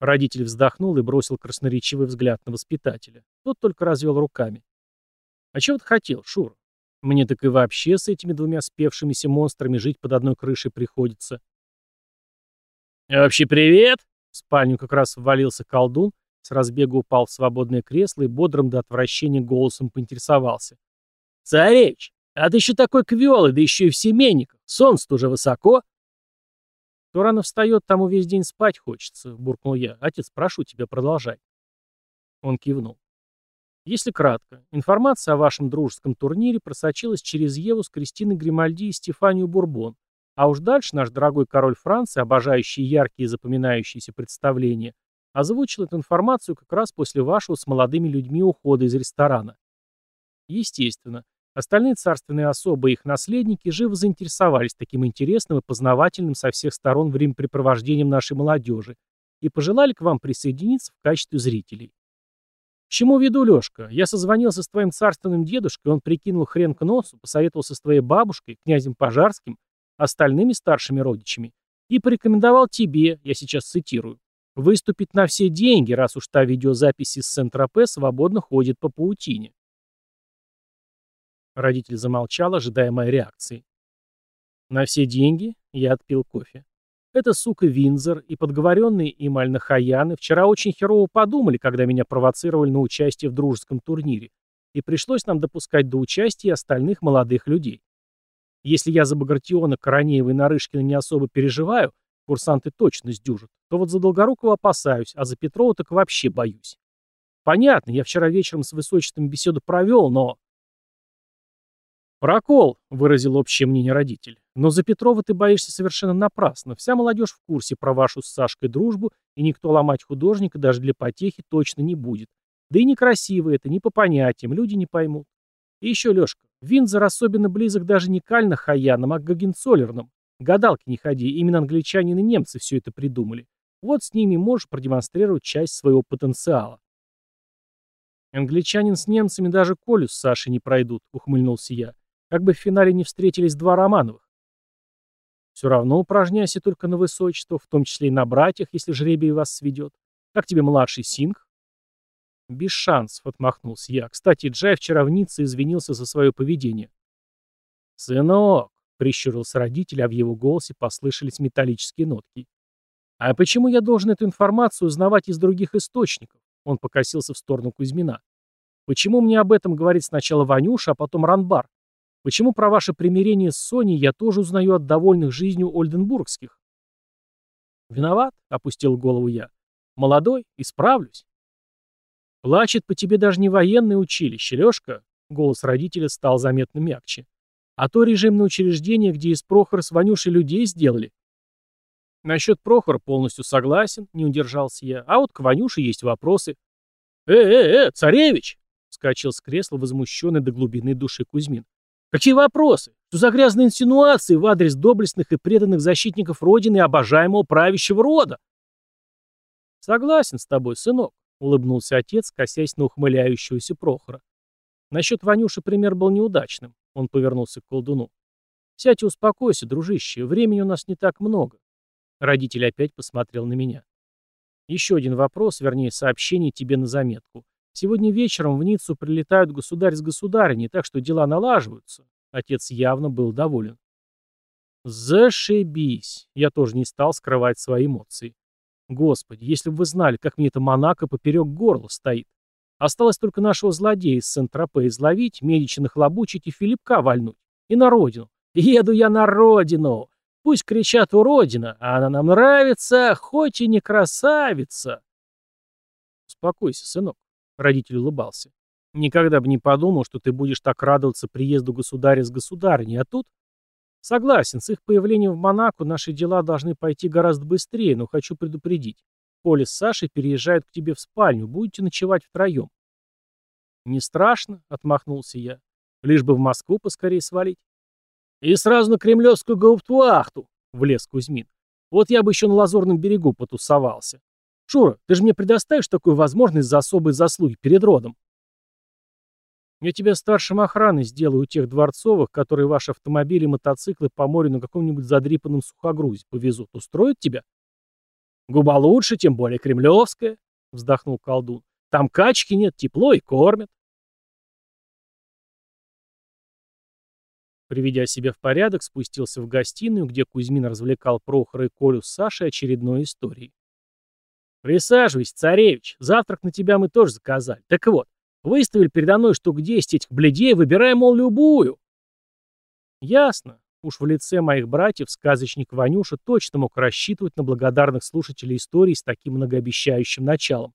Родитель вздохнул и бросил красноречивый взгляд на воспитателя. Тот только развел руками. «А чего ты хотел, Шур? Мне так и вообще с этими двумя спевшимися монстрами жить под одной крышей приходится. «Вообще привет!» В спальню как раз ввалился колдун, с разбега упал в свободное кресло и бодрым до отвращения голосом поинтересовался. «Царевич, а ты еще такой квелый, да еще и в семейниках. Солнце-то уже высоко!» «Кто рано встает, тому весь день спать хочется», — буркнул я. «Отец, прошу тебя, продолжай». Он кивнул. Если кратко, информация о вашем дружеском турнире просочилась через Еву с Кристиной Гримальди и Стефанию Бурбон, а уж дальше наш дорогой король Франции, обожающий яркие и запоминающиеся представления, озвучил эту информацию как раз после вашего с молодыми людьми ухода из ресторана. Естественно, остальные царственные особы и их наследники живо заинтересовались таким интересным и познавательным со всех сторон времяпрепровождением нашей молодежи и пожелали к вам присоединиться в качестве зрителей чему веду, Лёшка? Я созвонился с твоим царственным дедушкой, он прикинул хрен к носу, посоветовался с твоей бабушкой, князем Пожарским, остальными старшими родичами и порекомендовал тебе, я сейчас цитирую, выступить на все деньги, раз уж та видеозапись из Сент-Тропе свободно ходит по паутине. Родитель замолчал, ожидая моей реакции. На все деньги я отпил кофе. Эта сука Винзор и подговоренные им Аль-Нахаяны вчера очень херово подумали, когда меня провоцировали на участие в дружеском турнире, и пришлось нам допускать до участия остальных молодых людей. Если я за Багратиона, Коронеева и Нарышкина не особо переживаю, курсанты точно сдюжат, то вот за Долгорукова опасаюсь, а за Петрова так вообще боюсь. Понятно, я вчера вечером с высочеством беседу провел, но... «Прокол», — выразил общее мнение родитель. «Но за Петрова ты боишься совершенно напрасно. Вся молодежь в курсе про вашу с Сашкой дружбу, и никто ломать художника даже для потехи точно не будет. Да и некрасиво это, не по понятиям, люди не поймут. И еще, Лешка, Винзор особенно близок даже не к Ально Хаянам, а к Гагенцоллернам. Гадалки не ходи, именно англичане и немцы все это придумали. Вот с ними можешь продемонстрировать часть своего потенциала. Англичанин с немцами даже Колю с Сашей не пройдут, ухмыльнулся я. Как бы в финале не встретились два Романовых. Все равно упражняйся только на высочество, в том числе и на братьях, если жребий вас сведет. Как тебе младший Синг? Без шансов, отмахнулся я. Кстати, Джай вчера в Ницце извинился за свое поведение. Сынок, прищурился родитель, а в его голосе послышались металлические нотки. А почему я должен эту информацию узнавать из других источников? Он покосился в сторону Кузьмина. Почему мне об этом говорит сначала Ванюша, а потом Ранбар? Почему про ваше примирение с Соней я тоже узнаю от довольных жизнью ольденбургских? Виноват, опустил голову я. Молодой, исправлюсь. Плачет по тебе даже не военное училище, Лёшка. Голос родителя стал заметно мягче. А то режимное учреждение, где из Прохора с Ванюшей людей сделали. Насчет Прохора полностью согласен, не удержался я. А вот к Ванюше есть вопросы. «Э-э-э, царевич!» — вскочил с кресла возмущенный до глубины души Кузьмин. Какие вопросы? Что за грязные инсинуации в адрес доблестных и преданных защитников Родины и обожаемого правящего рода? Согласен с тобой, сынок, улыбнулся отец, косясь на ухмыляющегося Прохора. Насчет Ванюши пример был неудачным. Он повернулся к колдуну. Сядь и успокойся, дружище, времени у нас не так много. Родитель опять посмотрел на меня. Еще один вопрос, вернее, сообщение тебе на заметку. Сегодня вечером в Ниццу прилетают государь с государыней, так что дела налаживаются. Отец явно был доволен. Зашибись. Я тоже не стал скрывать свои эмоции. Господи, если бы вы знали, как мне это Монако поперек горла стоит. Осталось только нашего злодея из Сент-Тропе изловить, Медичи нахлобучить и Филипка вальнуть. И на родину. Еду я на родину. Пусть кричат у родина, а она нам нравится, хоть и не красавица. Успокойся, сынок. Родитель улыбался. «Никогда бы не подумал, что ты будешь так радоваться приезду государя с государыней, а тут...» «Согласен, с их появлением в Монако наши дела должны пойти гораздо быстрее, но хочу предупредить. Коля с Сашей переезжают к тебе в спальню, будете ночевать втроем». «Не страшно», — отмахнулся я. «Лишь бы в Москву поскорее свалить». «И сразу на кремлевскую гауптвахту», — влез Кузьмин. «Вот я бы еще на Лазурном берегу потусовался. Шура, ты же мне предоставишь такую возможность за особые заслуги перед родом? Я тебя старшим охраны сделаю у тех дворцовых, которые ваши автомобили и мотоциклы по морю на каком-нибудь задрипанном сухогрузе повезут. Устроит тебя? Губа лучше, тем более кремлевская, вздохнул колдун. Там качки нет, тепло и кормят. приведя себя в порядок, спустился в гостиную, где Кузьмин развлекал Прохора и Колю с Сашей очередной историей. «Присаживайся, царевич, завтрак на тебя мы тоже заказали. Так вот, выставили передо мной штук 10 этих бледей, выбирай, мол, любую». «Ясно. Уж в лице моих братьев сказочник Ванюша точно мог рассчитывать на благодарных слушателей истории с таким многообещающим началом.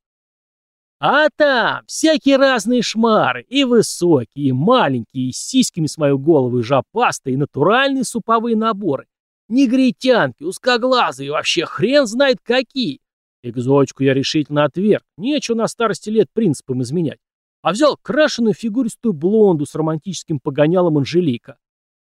А там всякие разные шмары, и высокие, и маленькие, и с сиськами с мою голову, и жопастые, и натуральные суповые наборы. Негритянки, узкоглазые, вообще хрен знает какие. Экзотику я решительно отверг, нечего на старости лет принципам изменять. А взял крашеную фигуристую блонду с романтическим погонялом Анжелика.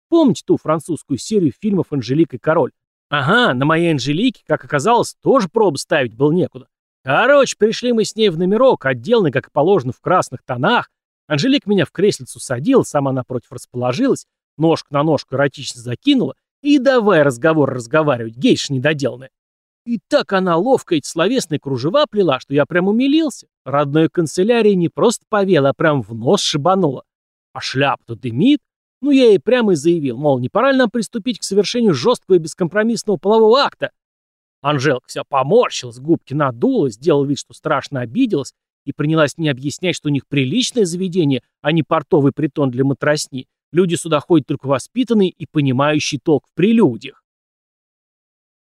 Помните ту французскую серию фильмов «Анжелика и король»? Ага, на моей Анжелике, как оказалось, тоже пробы ставить было некуда. Короче, пришли мы с ней в номерок, отделанный, как положено, в красных тонах. Анжелик меня в креслицу садила, сама напротив расположилась, ножку на ножку эротично закинула, и давай разговор разговаривать, гейш недоделанная. И так она ловко эти словесные кружева плела, что я прям умилился. Родной канцелярии не просто повела, а прям в нос шибанула. А шляп-то дымит. Ну, я ей прямо и заявил, мол, не пора ли нам приступить к совершению жесткого и бескомпромиссного полового акта? Анжелка вся поморщилась, губки надула, сделала вид, что страшно обиделась, и принялась мне объяснять, что у них приличное заведение, а не портовый притон для матросни. Люди сюда ходят только воспитанные и понимающие толк в прелюдиях.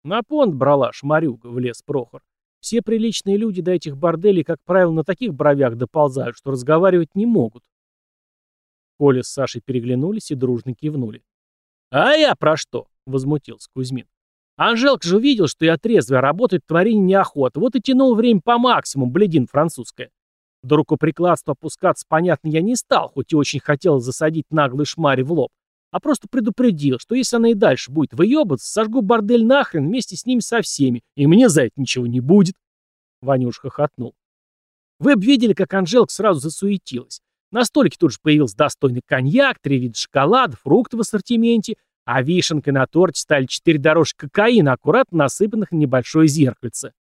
На понт брала шмарюга, влез Прохор. Все приличные люди до этих борделей, как правило, на таких бровях доползают, что разговаривать не могут. Коля с Сашей переглянулись и дружно кивнули. «А я про что?» — возмутился Кузьмин. Анжелка же увидел, что я трезвый, а работать творение неохота. Вот и тянул время по максимуму, бледин французская. До рукоприкладства опускаться, понятно, я не стал, хоть и очень хотел засадить наглый шмари в лоб. А просто предупредил, что если она и дальше будет выебаться, сожгу бордель нахрен вместе с ними со всеми, и мне за это ничего не будет. Ванюш хохотнул. Вы бы видели, как Анжелка сразу засуетилась. На столике тут же появился достойный коньяк, три вида шоколада, фрукты в ассортименте, а вишенкой на торте стали четыре дорожки кокаина, аккуратно насыпанных на небольшое зеркальце.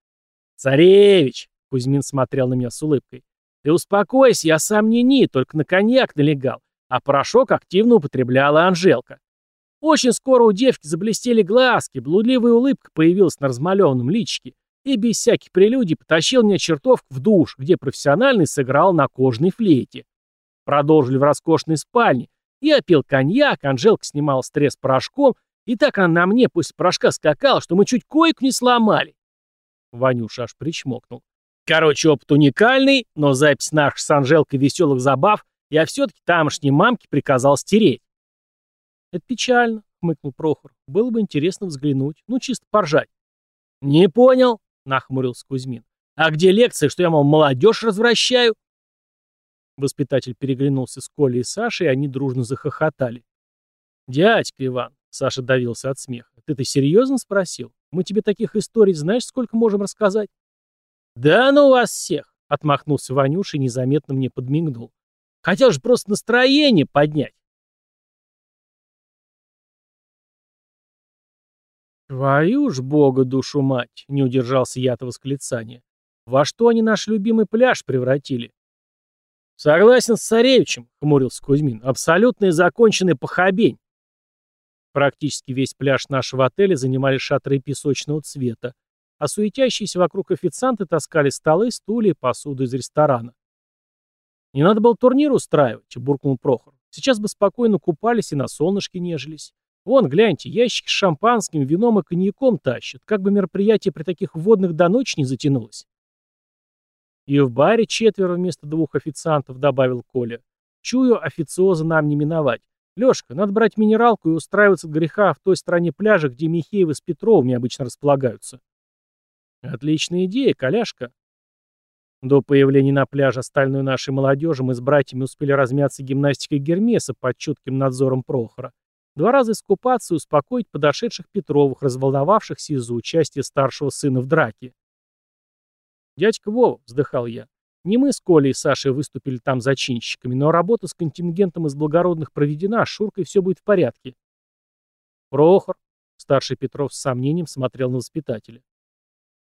«Царевич!» — Кузьмин смотрел на меня с улыбкой. «Ты успокойся, я сам не ни, только на коньяк налегал, а порошок активно употребляла Анжелка. Очень скоро у девки заблестели глазки, блудливая улыбка появилась на размалеванном личике, и без всяких прелюдий потащил меня чертовку в душ, где профессиональный сыграл на кожной флейте. Продолжили в роскошной спальне, я пил коньяк, Анжелка снимала стресс порошком, и так она на мне после порошка скакала, что мы чуть койку не сломали. Ванюша аж причмокнул. Короче, опыт уникальный, но запись наших с Анжелкой веселых забав я все-таки тамошней мамке приказал стереть. Это печально, хмыкнул Прохор. Было бы интересно взглянуть. Ну, чисто поржать. Не понял, нахмурился Кузьмин. А где лекция, что я, мол, молодежь развращаю? Воспитатель переглянулся с Колей и Сашей, и они дружно захохотали. «Дядька Иван», — Саша давился от смеха, — «ты-то серьезно спросил? Мы тебе таких историй знаешь, сколько можем рассказать?» «Да ну вас всех!» — отмахнулся Ванюша и незаметно мне подмигнул. «Хотел же просто настроение поднять!» «Твою ж бога душу мать!» — не удержался я от восклицания. «Во что они наш любимый пляж превратили? «Согласен с царевичем», — хмурился Кузьмин. «Абсолютный законченный похабень». Практически весь пляж нашего отеля занимали шатры песочного цвета, а суетящиеся вокруг официанты таскали столы, стулья, посуду из ресторана. «Не надо было турнир устраивать», — буркнул Прохор. «Сейчас бы спокойно купались и на солнышке нежились. Вон, гляньте, ящики с шампанским, вином и коньяком тащат. Как бы мероприятие при таких водных до ночи не затянулось». «И в баре четверо вместо двух официантов», — добавил Коля. «Чую, официоза нам не миновать. Лёшка, надо брать минералку и устраиваться от греха в той стороне пляжа, где Михеевы с Петровыми обычно располагаются». «Отличная идея, коляшка». До появления на пляже остальной нашей молодежи мы с братьями успели размяться гимнастикой Гермеса под чутким надзором Прохора. Два раза искупаться и успокоить подошедших Петровых, разволновавшихся из-за участия старшего сына в драке. «Дядька Вова», — вздыхал я, — «не мы с Колей и Сашей выступили там зачинщиками, но работа с контингентом из благородных проведена, с Шуркой все будет в порядке». «Прохор», — старший Петров с сомнением смотрел на воспитателя.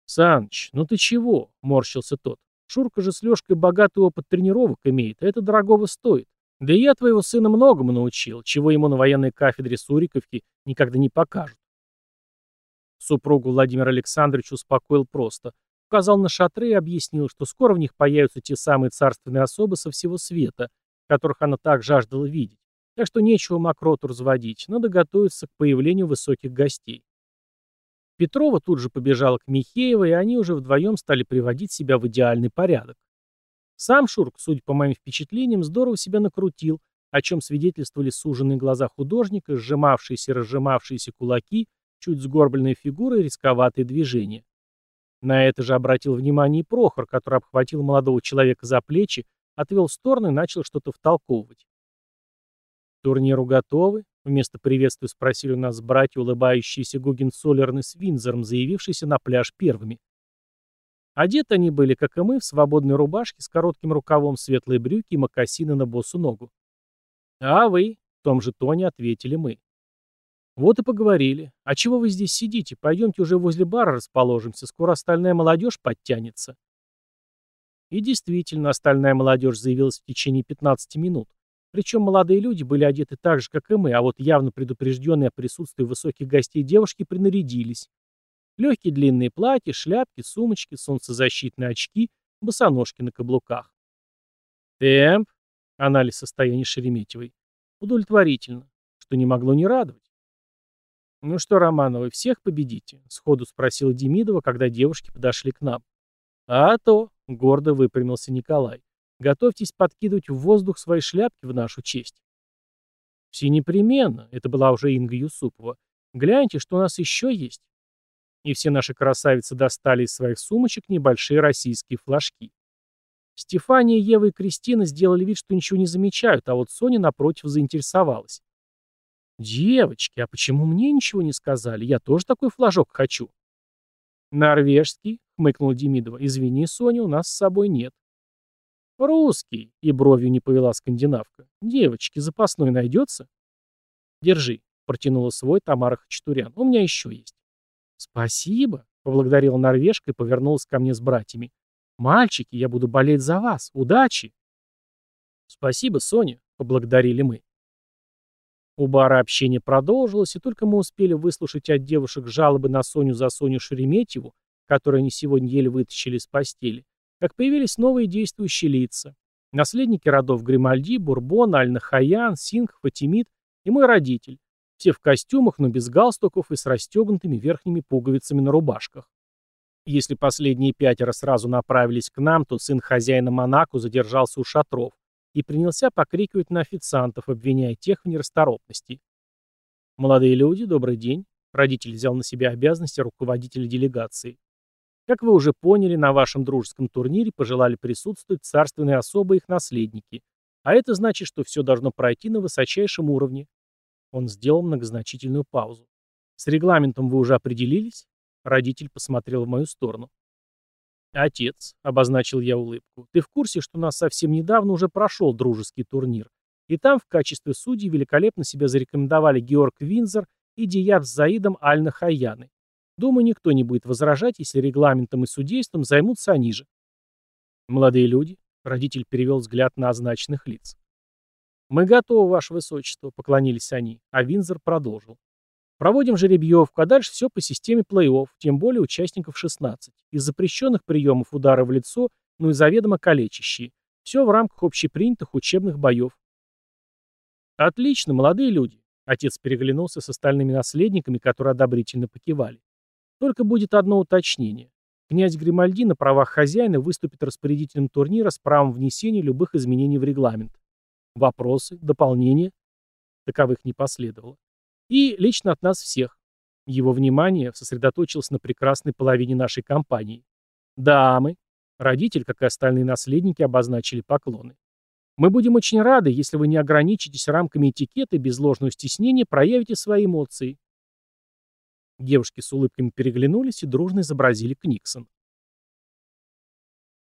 «Саныч, ну ты чего?» — морщился тот. «Шурка же с Лешкой богатый опыт тренировок имеет, а это дорогого стоит. Да и я твоего сына многому научил, чего ему на военной кафедре Суриковки никогда не покажут. Супругу Владимир Александрович успокоил просто. Указал на шатры и объяснил, что скоро в них появятся те самые царственные особы со всего света, которых она так жаждала видеть. Так что нечего мокроту разводить, надо готовиться к появлению высоких гостей. Петрова тут же побежала к Михеевой, и они уже вдвоем стали приводить себя в идеальный порядок. Сам Шурк, судя по моим впечатлениям, здорово себя накрутил, о чем свидетельствовали суженные глаза художника, сжимавшиеся и разжимавшиеся кулаки, чуть сгорбленная фигура и рисковатые движения. На это же обратил внимание и Прохор, который обхватил молодого человека за плечи, отвел в сторону и начал что-то втолковывать. «Турниру готовы?» — вместо приветствия спросили у нас братья, улыбающиеся Гугенцоллерны с Винзором, заявившиеся на пляж первыми. Одеты они были, как и мы, в свободной рубашке с коротким рукавом, светлые брюки и мокасины на босу ногу. «А вы?» — в том же тоне ответили мы. «Вот и поговорили. А чего вы здесь сидите? Пойдемте уже возле бара расположимся, скоро остальная молодежь подтянется». И действительно, остальная молодежь заявилась в течение 15 минут. Причем молодые люди были одеты так же, как и мы, а вот явно предупрежденные о присутствии высоких гостей девушки принарядились. Легкие длинные платья, шляпки, сумочки, солнцезащитные очки, босоножки на каблуках. Темп, анализ состояния Шереметьевой, удовлетворительно, что не могло не радовать. «Ну что, Романовы, всех победите?» — сходу спросила Демидова, когда девушки подошли к нам. «А то», — гордо выпрямился Николай. Готовьтесь подкидывать в воздух свои шляпки в нашу честь. Все непременно, это была уже Инга Юсупова. Гляньте, что у нас еще есть. И все наши красавицы достали из своих сумочек небольшие российские флажки. Стефания, Ева и Кристина сделали вид, что ничего не замечают, а вот Соня, напротив, заинтересовалась. «Девочки, а почему мне ничего не сказали? Я тоже такой флажок хочу». «Норвежский», — хмыкнул Демидова. «Извини, Соня, у нас с собой нет». «Русский!» — и бровью не повела скандинавка. «Девочки, запасной найдется?» «Держи», — протянула свой Тамара Хачатурян. «У меня еще есть». «Спасибо», — поблагодарила норвежка и повернулась ко мне с братьями. «Мальчики, я буду болеть за вас. Удачи!» «Спасибо, Соня», — поблагодарили мы. У бара общение продолжилось, и только мы успели выслушать от девушек жалобы на Соню за Соню Шереметьеву, которую они сегодня еле вытащили из постели, как появились новые действующие лица. Наследники родов Гримальди, Бурбон, Аль-Нахаян, Синг, Фатимид и мой родитель. Все в костюмах, но без галстуков и с расстегнутыми верхними пуговицами на рубашках. Если последние пятеро сразу направились к нам, то сын хозяина Монако задержался у шатров и принялся покрикивать на официантов, обвиняя тех в нерасторопности. «Молодые люди, добрый день». Родитель взял на себя обязанности руководителя делегации. Как вы уже поняли, на вашем дружеском турнире пожелали присутствовать царственные особы и их наследники. А это значит, что все должно пройти на высочайшем уровне. Он сделал многозначительную паузу. С регламентом вы уже определились? Родитель посмотрел в мою сторону. «Отец», — обозначил я улыбку, — «ты в курсе, что у нас совсем недавно уже прошел дружеский турнир, и там в качестве судей великолепно себя зарекомендовали Георг Винзер и Дияб с Заидом Аль-Нахаяны. Думаю, никто не будет возражать, если регламентом и судейством займутся они же. Молодые люди, родитель перевел взгляд на означенных лиц. «Мы готовы, Ваше Высочество», — поклонились они, а Винзор продолжил. «Проводим жеребьевку, а дальше все по системе плей-офф, тем более участников 16. Из запрещенных приемов удара в лицо, ну и заведомо калечащие. Все в рамках общепринятых учебных боев». «Отлично, молодые люди», — отец переглянулся с остальными наследниками, которые одобрительно покивали. Только будет одно уточнение. Князь Гримальди на правах хозяина выступит распорядителем турнира с правом внесения любых изменений в регламент. Вопросы, дополнения? Таковых не последовало. И лично от нас всех. Его внимание сосредоточилось на прекрасной половине нашей компании. Дамы, родитель, как и остальные наследники, обозначили поклоны. Мы будем очень рады, если вы не ограничитесь рамками этикета и без ложного стеснения проявите свои эмоции. Девушки с улыбками переглянулись и дружно изобразили Книксон.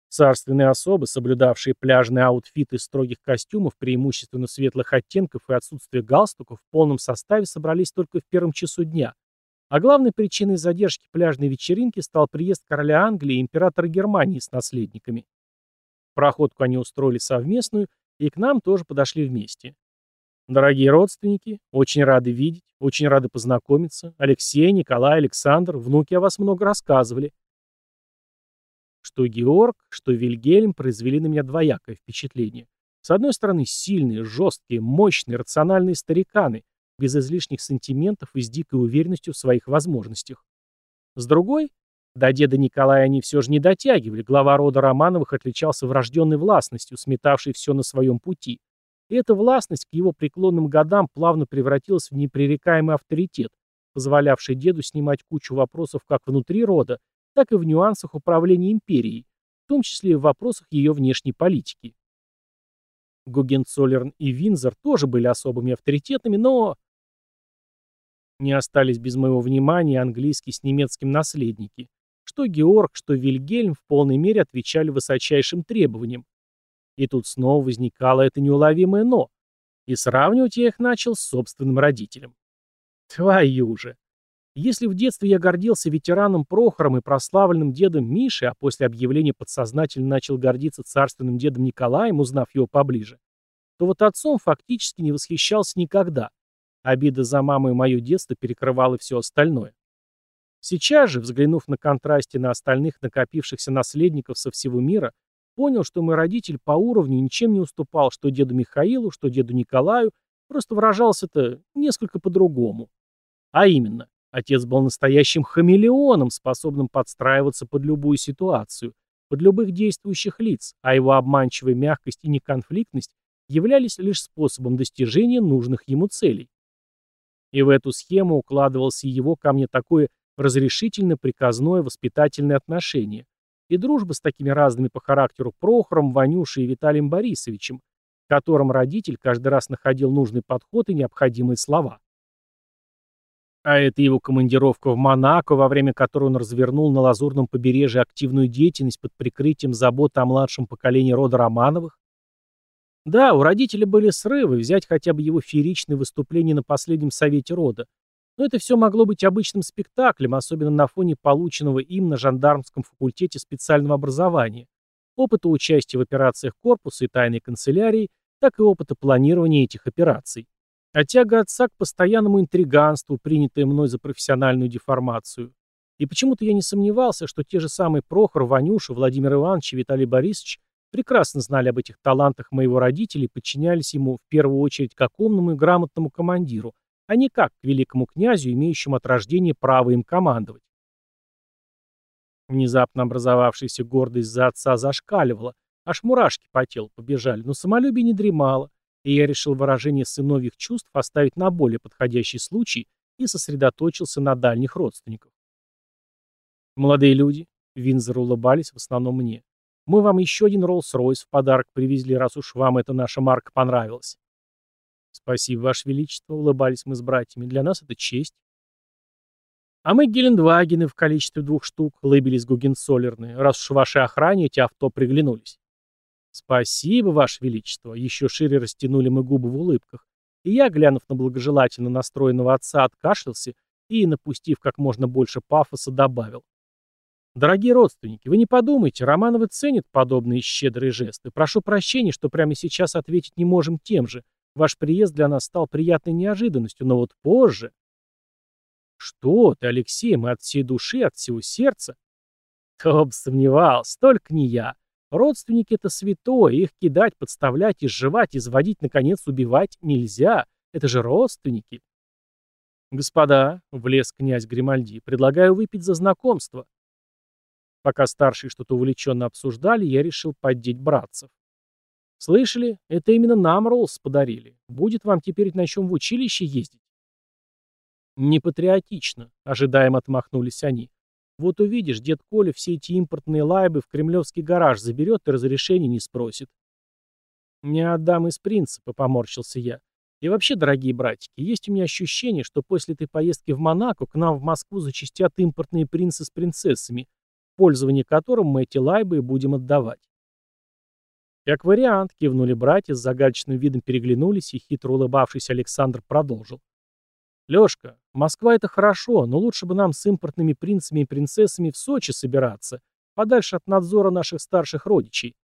Царственные особы, соблюдавшие пляжные аутфиты строгих костюмов, преимущественно светлых оттенков и отсутствие галстуков, в полном составе собрались только в первом часу дня. А главной причиной задержки пляжной вечеринки стал приезд короля Англии и императора Германии с наследниками. Проходку они устроили совместную и к нам тоже подошли вместе. Дорогие родственники, очень рады видеть, очень рады познакомиться. Алексей, Николай, Александр, внуки о вас много рассказывали. Что Георг, что Вильгельм произвели на меня двоякое впечатление. С одной стороны, сильные, жесткие, мощные, рациональные стариканы, без излишних сантиментов и с дикой уверенностью в своих возможностях. С другой, до деда Николая они все же не дотягивали, глава рода Романовых отличался врожденной властностью, сметавшей все на своем пути. И эта властность к его преклонным годам плавно превратилась в непререкаемый авторитет, позволявший деду снимать кучу вопросов как внутри рода, так и в нюансах управления империей, в том числе и в вопросах ее внешней политики. Гогенцоллерн и Винзор тоже были особыми авторитетами, но не остались без моего внимания английские с немецким наследники. Что Георг, что Вильгельм в полной мере отвечали высочайшим требованиям. И тут снова возникало это неуловимое «но». И сравнивать я их начал с собственным родителем. Твою же! Если в детстве я гордился ветераном Прохором и прославленным дедом Мишей, а после объявления подсознательно начал гордиться царственным дедом Николаем, узнав его поближе, то вот отцом фактически не восхищался никогда. Обида за маму и мое детство перекрывала все остальное. Сейчас же, взглянув на контрасте на остальных накопившихся наследников со всего мира, понял, что мой родитель по уровню ничем не уступал что деду Михаилу, что деду Николаю, просто выражался-то несколько по-другому. А именно, отец был настоящим хамелеоном, способным подстраиваться под любую ситуацию, под любых действующих лиц, а его обманчивая мягкость и неконфликтность являлись лишь способом достижения нужных ему целей. И в эту схему укладывался его ко мне такое разрешительно-приказное воспитательное отношение и дружба с такими разными по характеру Прохором, Ванюшей и Виталием Борисовичем, в котором родитель каждый раз находил нужный подход и необходимые слова. А это его командировка в Монако, во время которой он развернул на Лазурном побережье активную деятельность под прикрытием заботы о младшем поколении рода Романовых, да, у родителя были срывы, взять хотя бы его фееричное выступление на последнем совете рода. Но это все могло быть обычным спектаклем, особенно на фоне полученного им на жандармском факультете специального образования, опыта участия в операциях корпуса и тайной канцелярии, так и опыта планирования этих операций. А тяга отца к постоянному интриганству, принятая мной за профессиональную деформацию. И почему-то я не сомневался, что те же самые Прохор, Ванюша, Владимир Иванович и Виталий Борисович прекрасно знали об этих талантах моего родителя и подчинялись ему в первую очередь как умному и грамотному командиру, а не как к великому князю, имеющему от рождения право им командовать. Внезапно образовавшаяся гордость за отца зашкаливала, аж мурашки по телу побежали, но самолюбие не дремало, и я решил выражение сыновьих чувств оставить на более подходящий случай и сосредоточился на дальних родственниках. Молодые люди, Винзор улыбались в основном мне. Мы вам еще один Роллс-Ройс в подарок привезли, раз уж вам эта наша марка понравилась. Спасибо, Ваше Величество, улыбались мы с братьями. Для нас это честь. А мы Гелендвагены в количестве двух штук, лыбились Гугенцоллерны, раз уж вашей охране эти авто приглянулись. Спасибо, Ваше Величество. Еще шире растянули мы губы в улыбках. И я, глянув на благожелательно настроенного отца, откашлялся и, напустив как можно больше пафоса, добавил. Дорогие родственники, вы не подумайте, Романовы ценят подобные щедрые жесты. Прошу прощения, что прямо сейчас ответить не можем тем же. Ваш приезд для нас стал приятной неожиданностью, но вот позже... Что ты, Алексей, мы от всей души, от всего сердца. Кто бы сомневался, только не я. Родственники — это святое, их кидать, подставлять, изживать, изводить, наконец, убивать нельзя. Это же родственники. Господа, — влез князь Гримальди, — предлагаю выпить за знакомство. Пока старшие что-то увлеченно обсуждали, я решил поддеть братцев. «Слышали? Это именно нам Роллс подарили. Будет вам теперь на чем в училище ездить?» «Непатриотично», — ожидаемо отмахнулись они. «Вот увидишь, дед Коля все эти импортные лайбы в кремлевский гараж заберет и разрешения не спросит». «Не отдам из принципа», — поморщился я. «И вообще, дорогие братики, есть у меня ощущение, что после этой поездки в Монако к нам в Москву зачастят импортные принцы с принцессами, пользование которым мы эти лайбы будем отдавать. Как вариант, кивнули братья, с загадочным видом переглянулись, и хитро улыбавшийся Александр продолжил. Лёшка, Москва это хорошо, но лучше бы нам с импортными принцами и принцессами в Сочи собираться, подальше от надзора наших старших родичей.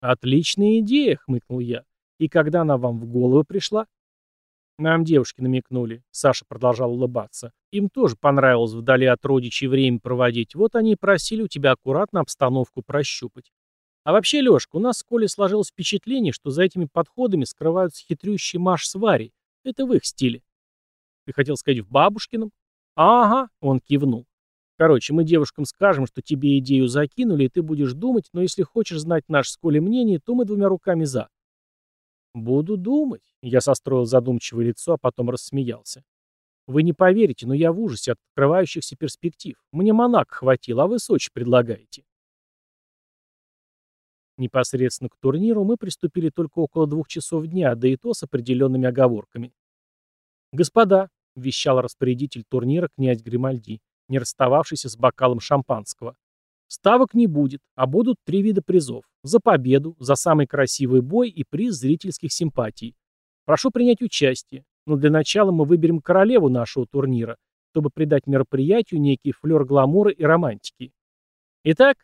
Отличная идея, хмыкнул я. И когда она вам в голову пришла? Нам девушки намекнули. Саша продолжал улыбаться. Им тоже понравилось вдали от родичей время проводить. Вот они и просили у тебя аккуратно обстановку прощупать. А вообще, Лёшка, у нас с Колей сложилось впечатление, что за этими подходами скрываются хитрющий Маш с Варей. Это в их стиле. Ты хотел сказать в бабушкином? Ага, он кивнул. Короче, мы девушкам скажем, что тебе идею закинули, и ты будешь думать, но если хочешь знать наше с Колей мнение, то мы двумя руками за. Буду думать. Я состроил задумчивое лицо, а потом рассмеялся. Вы не поверите, но я в ужасе от открывающихся перспектив. Мне Монак хватило, а вы Сочи предлагаете. Непосредственно к турниру мы приступили только около двух часов дня, да и то с определенными оговорками. «Господа», — вещал распорядитель турнира князь Гримальди, не расстававшийся с бокалом шампанского, «ставок не будет, а будут три вида призов. За победу, за самый красивый бой и приз зрительских симпатий. Прошу принять участие, но для начала мы выберем королеву нашего турнира, чтобы придать мероприятию некий флер гламура и романтики. Итак,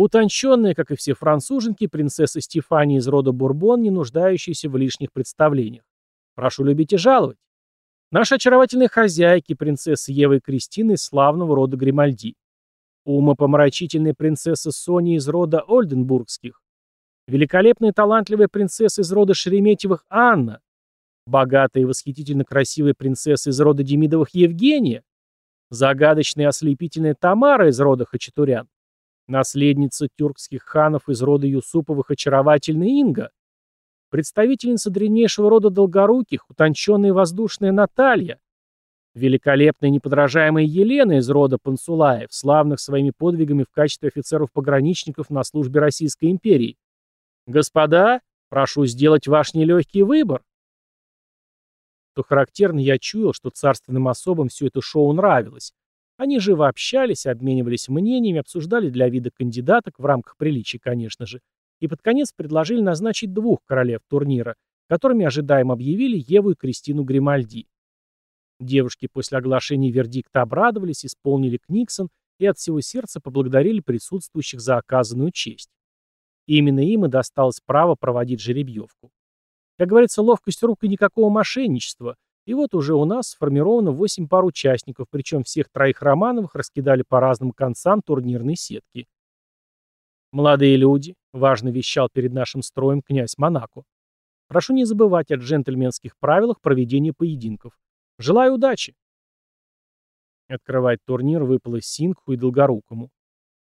Утонченная, как и все француженки, принцесса Стефания из рода Бурбон, не нуждающаяся в лишних представлениях. Прошу любить и жаловать. Наши очаровательные хозяйки, принцессы Ева и Кристина из славного рода Гримальди. Умопомрачительная принцесса Соня из рода Ольденбургских. Великолепная и талантливая принцесса из рода Шереметьевых Анна. Богатая и восхитительно красивая принцесса из рода Демидовых Евгения. Загадочная и ослепительная Тамара из рода Хачатурян. Наследница тюркских ханов из рода Юсуповых очаровательная Инга. Представительница древнейшего рода Долгоруких, утонченная воздушная Наталья. Великолепная неподражаемая Елена из рода Пансулаев, славных своими подвигами в качестве офицеров-пограничников на службе Российской империи. Господа, прошу сделать ваш нелегкий выбор. То характерно, я чуял, что царственным особам все это шоу нравилось, они живо общались, обменивались мнениями, обсуждали для вида кандидаток, в рамках приличий, конечно же, и под конец предложили назначить двух королев турнира, которыми ожидаемо объявили Еву и Кристину Гримальди. Девушки после оглашения вердикта обрадовались, исполнили Книксон и от всего сердца поблагодарили присутствующих за оказанную честь. И именно им и досталось право проводить жеребьевку. Как говорится, ловкость рук и никакого мошенничества – и вот уже у нас сформировано 8 пар участников, причем всех троих Романовых раскидали по разным концам турнирной сетки. «Молодые люди», — важно вещал перед нашим строем князь Монако. «Прошу не забывать о джентльменских правилах проведения поединков. Желаю удачи!» Открывать турнир выпало Сингху и Долгорукому.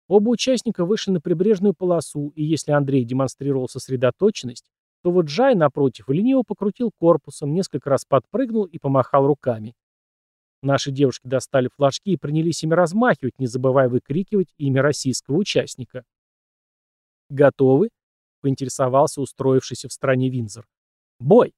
Оба участника вышли на прибрежную полосу, и если Андрей демонстрировал сосредоточенность, то вот Джай, напротив, лениво покрутил корпусом, несколько раз подпрыгнул и помахал руками. Наши девушки достали флажки и принялись ими размахивать, не забывая выкрикивать имя российского участника. «Готовы?» — поинтересовался устроившийся в стране Винзор. «Бой!»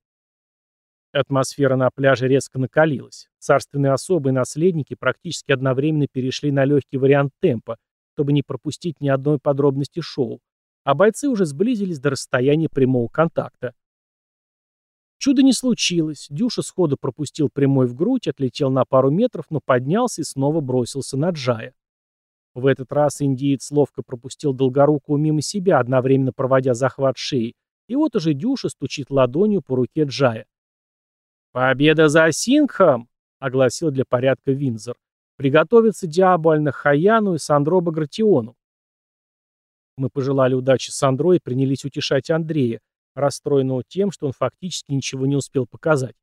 Атмосфера на пляже резко накалилась. Царственные особы и наследники практически одновременно перешли на легкий вариант темпа, чтобы не пропустить ни одной подробности шоу, а бойцы уже сблизились до расстояния прямого контакта. Чудо не случилось. Дюша сходу пропустил прямой в грудь, отлетел на пару метров, но поднялся и снова бросился на Джая. В этот раз индиец ловко пропустил Долгорукого мимо себя, одновременно проводя захват шеи, и вот уже Дюша стучит ладонью по руке Джая. «Победа за Сингхом!» — огласил для порядка Винзор. «Приготовиться Диабу Аль-Нахаяну и Сандро Багратиону. Мы пожелали удачи Сандро и принялись утешать Андрея, расстроенного тем, что он фактически ничего не успел показать.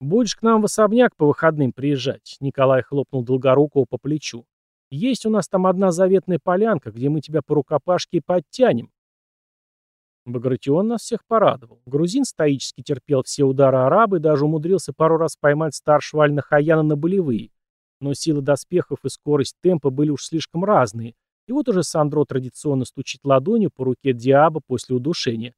«Будешь к нам в особняк по выходным приезжать», — Николай хлопнул Долгорукого по плечу. «Есть у нас там одна заветная полянка, где мы тебя по рукопашке и подтянем». Багратион нас всех порадовал. Грузин стоически терпел все удары араба и даже умудрился пару раз поймать старшего Аль-Нахаяна на болевые. Но силы доспехов и скорость темпа были уж слишком разные, и вот уже Сандро традиционно стучит ладонью по руке Диаба после удушения.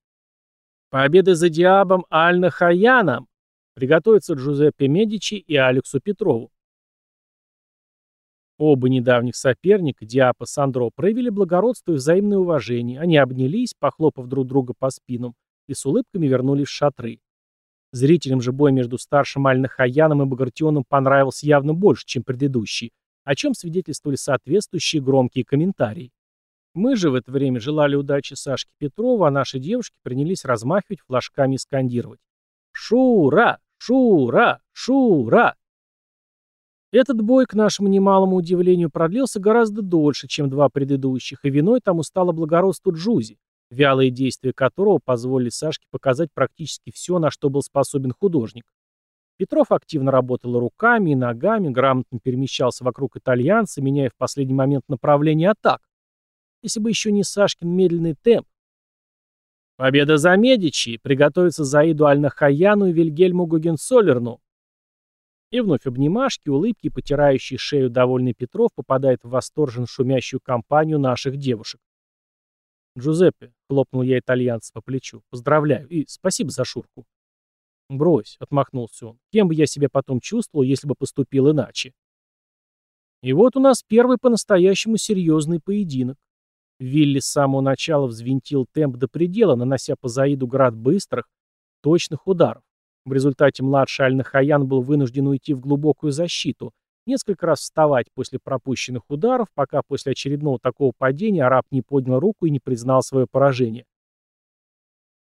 Победа за Диабом Альна Хаяном! Приготовятся Джузеппе Медичи и Алексу Петрову. Оба недавних соперника, Диап и Сандро, проявили благородство и взаимное уважение. Они обнялись, похлопав друг друга по спинам, и с улыбками вернулись в шатры. Зрителям же бой между старшим Аль-Нахаяном и Багратионом понравился явно больше, чем предыдущий, о чем свидетельствовали соответствующие громкие комментарии. Мы же в это время желали удачи Сашке Петрову, а наши девушки принялись размахивать флажками и скандировать. «Шура! Шура! Шура!» Этот бой, к нашему немалому удивлению, продлился гораздо дольше, чем два предыдущих, и виной тому стало благородство Джузи, вялые действия которого позволили Сашке показать практически все, на что был способен художник. Петров активно работал руками и ногами, грамотно перемещался вокруг итальянца, меняя в последний момент направление атак. Если бы еще не Сашкин медленный темп. Победа за Медичи! Приготовиться Заиду Аль-Нахаяну и Вильгельму Гугенсолерну. И вновь обнимашки, улыбки, потирающий шею довольный Петров попадает в восторженно шумящую компанию наших девушек. «Джузеппе», — хлопнул я итальянца по плечу, — «поздравляю и спасибо за Шурку». «Брось», — отмахнулся он, — «кем бы я себя потом чувствовал, если бы поступил иначе?» И вот у нас первый по-настоящему серьезный поединок. Вилли с самого начала взвинтил темп до предела, нанося по Заиду град быстрых, точных ударов. В результате младший Аль-Нахаян был вынужден уйти в глубокую защиту, несколько раз вставать после пропущенных ударов, пока после очередного такого падения араб не поднял руку и не признал свое поражение.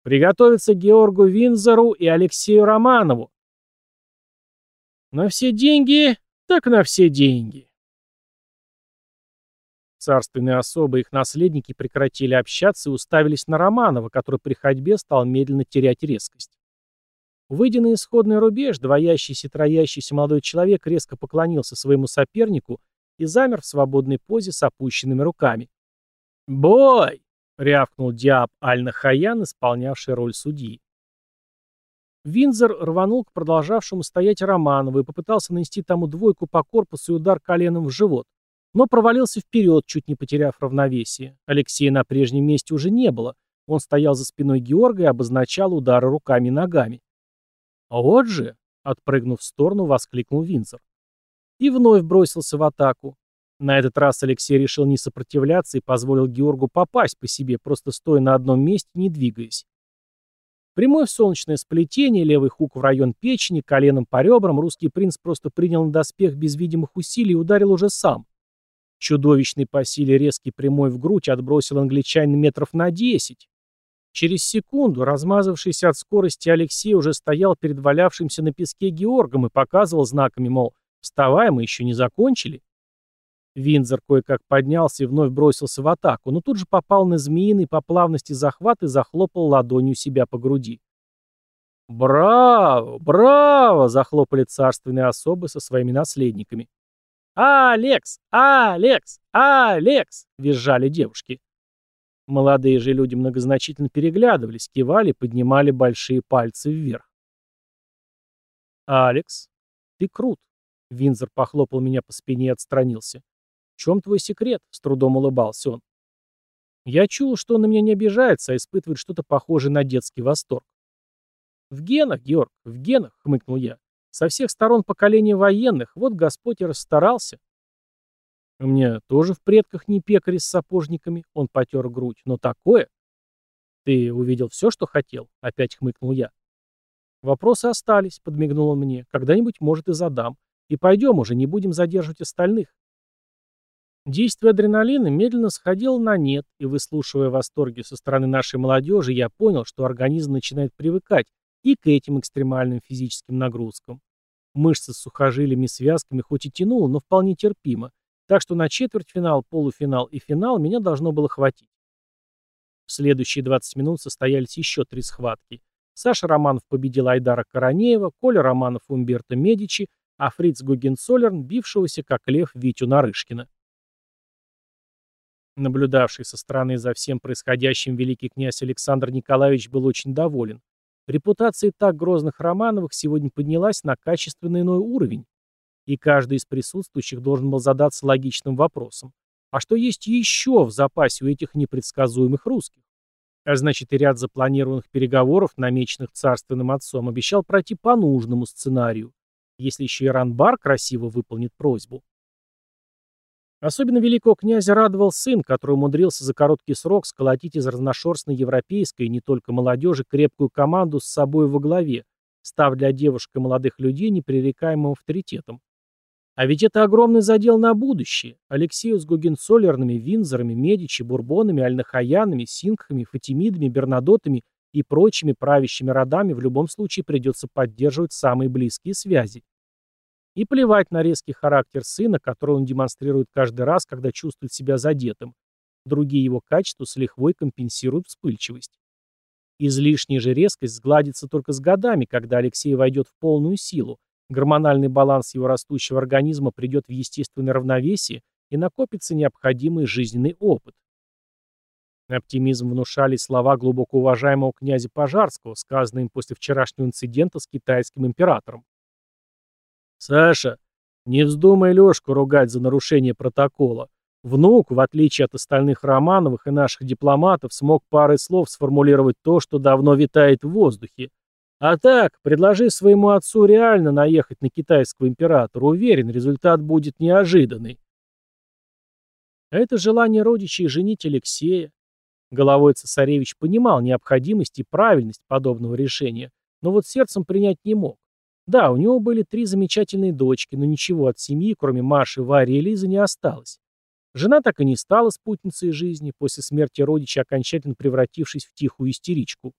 Приготовиться Георгу Винзору и Алексею Романову. На все деньги, так на все деньги. Царственные особы и их наследники прекратили общаться и уставились на Романова, который при ходьбе стал медленно терять резкость. Выйдя на исходный рубеж, двоящийся и троящийся молодой человек резко поклонился своему сопернику и замер в свободной позе с опущенными руками. «Бой!» — рявкнул Диаб Аль-Нахаян, исполнявший роль судьи. Винзор рванул к продолжавшему стоять Романову и попытался нанести тому двойку по корпусу и удар коленом в живот, но провалился вперед, чуть не потеряв равновесие. Алексея на прежнем месте уже не было. Он стоял за спиной Георга и обозначал удары руками и ногами. «Вот же!» — отпрыгнув в сторону, воскликнул Винзор. И вновь бросился в атаку. На этот раз Алексей решил не сопротивляться и позволил Георгу попасть по себе, просто стоя на одном месте, не двигаясь. Прямое солнечное сплетение, левый хук в район печени, коленом по ребрам, русский принц просто принял на доспех без видимых усилий и ударил уже сам. Чудовищный по силе резкий прямой в грудь отбросил англичанин метров на десять. Через секунду размазавшийся от скорости Алексей уже стоял перед валявшимся на песке Георгом и показывал знаками, мол, вставай, мы еще не закончили. Винзор кое-как поднялся и вновь бросился в атаку, но тут же попал на змеиный по плавности захват и захлопал ладонью себя по груди. «Браво! Браво!» — захлопали царственные особы со своими наследниками. «Алекс! Алекс! Алекс!» — визжали девушки. Молодые же люди многозначительно переглядывались, кивали, поднимали большие пальцы вверх. «Алекс, ты крут!» — Винзор похлопал меня по спине и отстранился. «В чем твой секрет?» — с трудом улыбался он. Я чул, что он на меня не обижается, а испытывает что-то похожее на детский восторг. «В генах, Георг, в генах», — хмыкнул я. «Со всех сторон поколения военных, вот Господь и расстарался». «У меня тоже в предках не пекари с сапожниками», — он потер грудь, «но такое...» «Ты увидел все, что хотел?» — опять хмыкнул я. «Вопросы остались», — подмигнул он мне. «Когда-нибудь, может, и задам. И пойдем уже, не будем задерживать остальных». Действие адреналина медленно сходило на нет, и выслушивая восторги со стороны нашей молодежи, я понял, что организм начинает привыкать и к этим экстремальным физическим нагрузкам. Мышцы с сухожилиями и связками хоть и тянуло, но вполне терпимо, так что на четвертьфинал, полуфинал и финал меня должно было хватить. В следующие 20 минут состоялись еще три схватки. Саша Романов победил Айдара Коронеева, Коля Романов Умберто Медичи, а Фриц Гугенцоллерн, бившегося как лев Витю Нарышкина. Наблюдавший со стороны за всем происходящим великий князь Александр Николаевич был очень доволен. Репутация так грозных Романовых сегодня поднялась на качественно иной уровень. И каждый из присутствующих должен был задаться логичным вопросом. А что есть еще в запасе у этих непредсказуемых русских? А значит, и ряд запланированных переговоров, намеченных царственным отцом, обещал пройти по нужному сценарию, если еще и Ранбар красиво выполнит просьбу. Особенно великого князя радовал сын, который умудрился за короткий срок сколотить из разношерстной европейской и не только молодежи крепкую команду с собой во главе, став для девушек и молодых людей непререкаемым авторитетом. А ведь это огромный задел на будущее. Алексею с Гогенцоллерными, Винзорами, Медичи, Бурбонами, Альнахаянами, Сингхами, Фатимидами, Бернадотами и прочими правящими родами в любом случае придется поддерживать самые близкие связи. И плевать на резкий характер сына, который он демонстрирует каждый раз, когда чувствует себя задетым. Другие его качества с лихвой компенсируют вспыльчивость. Излишняя же резкость сгладится только с годами, когда Алексей войдет в полную силу, гормональный баланс его растущего организма придет в естественное равновесие и накопится необходимый жизненный опыт. Оптимизм внушали слова глубоко уважаемого князя Пожарского, сказанные им после вчерашнего инцидента с китайским императором. «Саша, не вздумай Лёшку ругать за нарушение протокола. Внук, в отличие от остальных Романовых и наших дипломатов, смог парой слов сформулировать то, что давно витает в воздухе. А так, предложи своему отцу реально наехать на китайского императора. Уверен, результат будет неожиданный. Это желание родичей женить Алексея. Головой цесаревич понимал необходимость и правильность подобного решения, но вот сердцем принять не мог. Да, у него были три замечательные дочки, но ничего от семьи, кроме Маши, Вари и Лизы, не осталось. Жена так и не стала спутницей жизни, после смерти родича окончательно превратившись в тихую истеричку.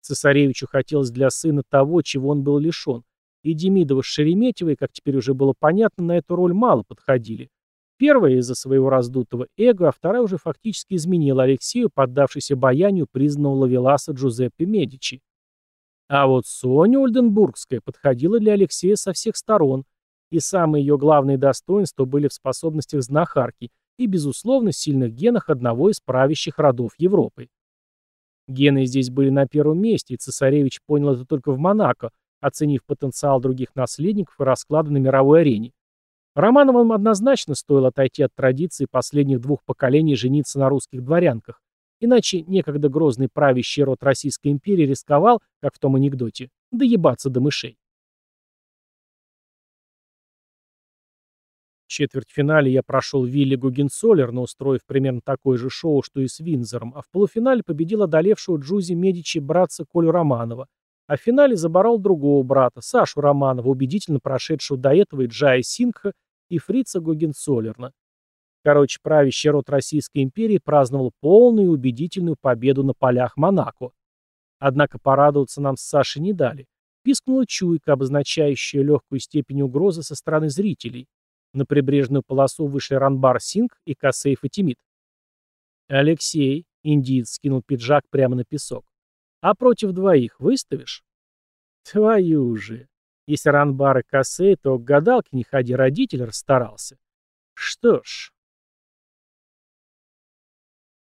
Цесаревичу хотелось для сына того, чего он был лишен. И Демидова с Шереметьевой, как теперь уже было понятно, на эту роль мало подходили. Первая из-за своего раздутого эго, а вторая уже фактически изменила Алексею, поддавшись обаянию признанного лавеласа Джузеппе Медичи. А вот Соня Ольденбургская подходила для Алексея со всех сторон, и самые ее главные достоинства были в способностях знахарки и, безусловно, сильных генах одного из правящих родов Европы. Гены здесь были на первом месте, и цесаревич понял это только в Монако, оценив потенциал других наследников и расклады на мировой арене. Романовым однозначно стоило отойти от традиции последних двух поколений жениться на русских дворянках, иначе некогда грозный правящий род Российской империи рисковал, как в том анекдоте, доебаться до мышей. В четвертьфинале я прошел Вилли Гугенцоллерна, устроив примерно такое же шоу, что и с Винзором, а в полуфинале победил одолевшего Джузи Медичи братца Колю Романова, а в финале заборол другого брата, Сашу Романова, убедительно прошедшего до этого и Джая Сингха, и Фрица Гугенцоллерна. Короче, правящий род Российской империи праздновал полную и убедительную победу на полях Монако. Однако порадоваться нам с Сашей не дали. Пискнула чуйка, обозначающая легкую степень угрозы со стороны зрителей. На прибрежную полосу вышли Ранбар Синг и Косей Фатимид. «Алексей», — индиец скинул пиджак прямо на песок, — «а против двоих выставишь?» «Твою же! Если Ранбар и Косей, то к гадалке не ходи, родитель расстарался. Что ж...»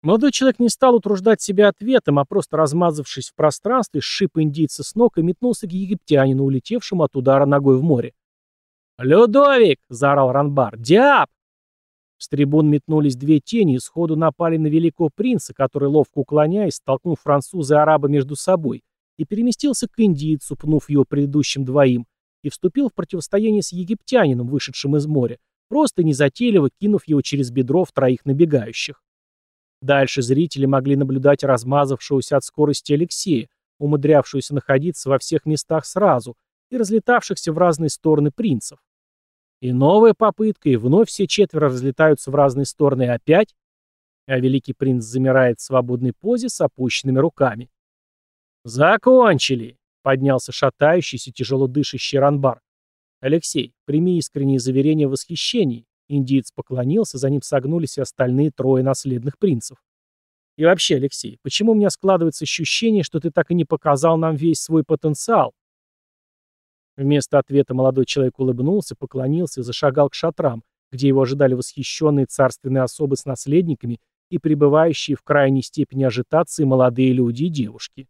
Молодой человек не стал утруждать себя ответом, а просто размазавшись в пространстве, сшиб индийца с ног и метнулся к египтянину, улетевшему от удара ногой в море. «Людовик!» — заорал Ранбар. «Диаб!» С трибун метнулись две тени и сходу напали на великого принца, который, ловко уклоняясь, столкнул француза и араба между собой и переместился к индийцу, пнув его предыдущим двоим, и вступил в противостояние с египтянином, вышедшим из моря, просто незатейливо кинув его через бедро в троих набегающих. Дальше зрители могли наблюдать размазавшегося от скорости Алексея, умудрявшегося находиться во всех местах сразу, и разлетавшихся в разные стороны принцев. И новая попытка, и вновь все четверо разлетаются в разные стороны и опять, а великий принц замирает в свободной позе с опущенными руками. «Закончили!» — поднялся шатающийся, тяжело дышащий Ранбар. «Алексей, прими искренние заверения в восхищении». Индиец поклонился, за ним согнулись и остальные трое наследных принцев. «И вообще, Алексей, почему у меня складывается ощущение, что ты так и не показал нам весь свой потенциал?» Вместо ответа молодой человек улыбнулся, поклонился и зашагал к шатрам, где его ожидали восхищенные царственные особы с наследниками и пребывающие в крайней степени ажитации молодые люди и девушки.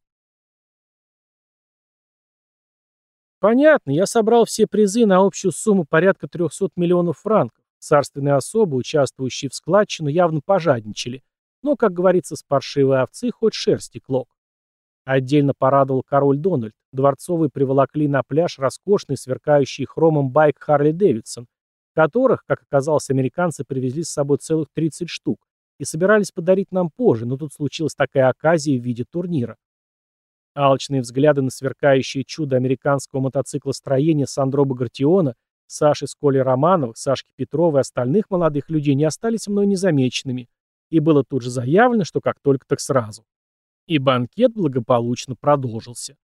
Понятно, я собрал все призы на общую сумму порядка 300 миллионов франков. Царственные особы, участвующие в складчину, явно пожадничали. Но, как говорится, с паршивой овцы хоть шерсти клок. Отдельно порадовал король Дональд. Дворцовые приволокли на пляж роскошный, сверкающий хромом байк Харли Дэвидсон, которых, как оказалось, американцы привезли с собой целых 30 штук и собирались подарить нам позже, но тут случилась такая оказия в виде турнира. Алчные взгляды на сверкающее чудо американского мотоциклостроения Сандро Багратиона Саши с Колей Романовых, Сашки Петрова и остальных молодых людей не остались мной незамеченными, и было тут же заявлено, что как только так сразу. И банкет благополучно продолжился.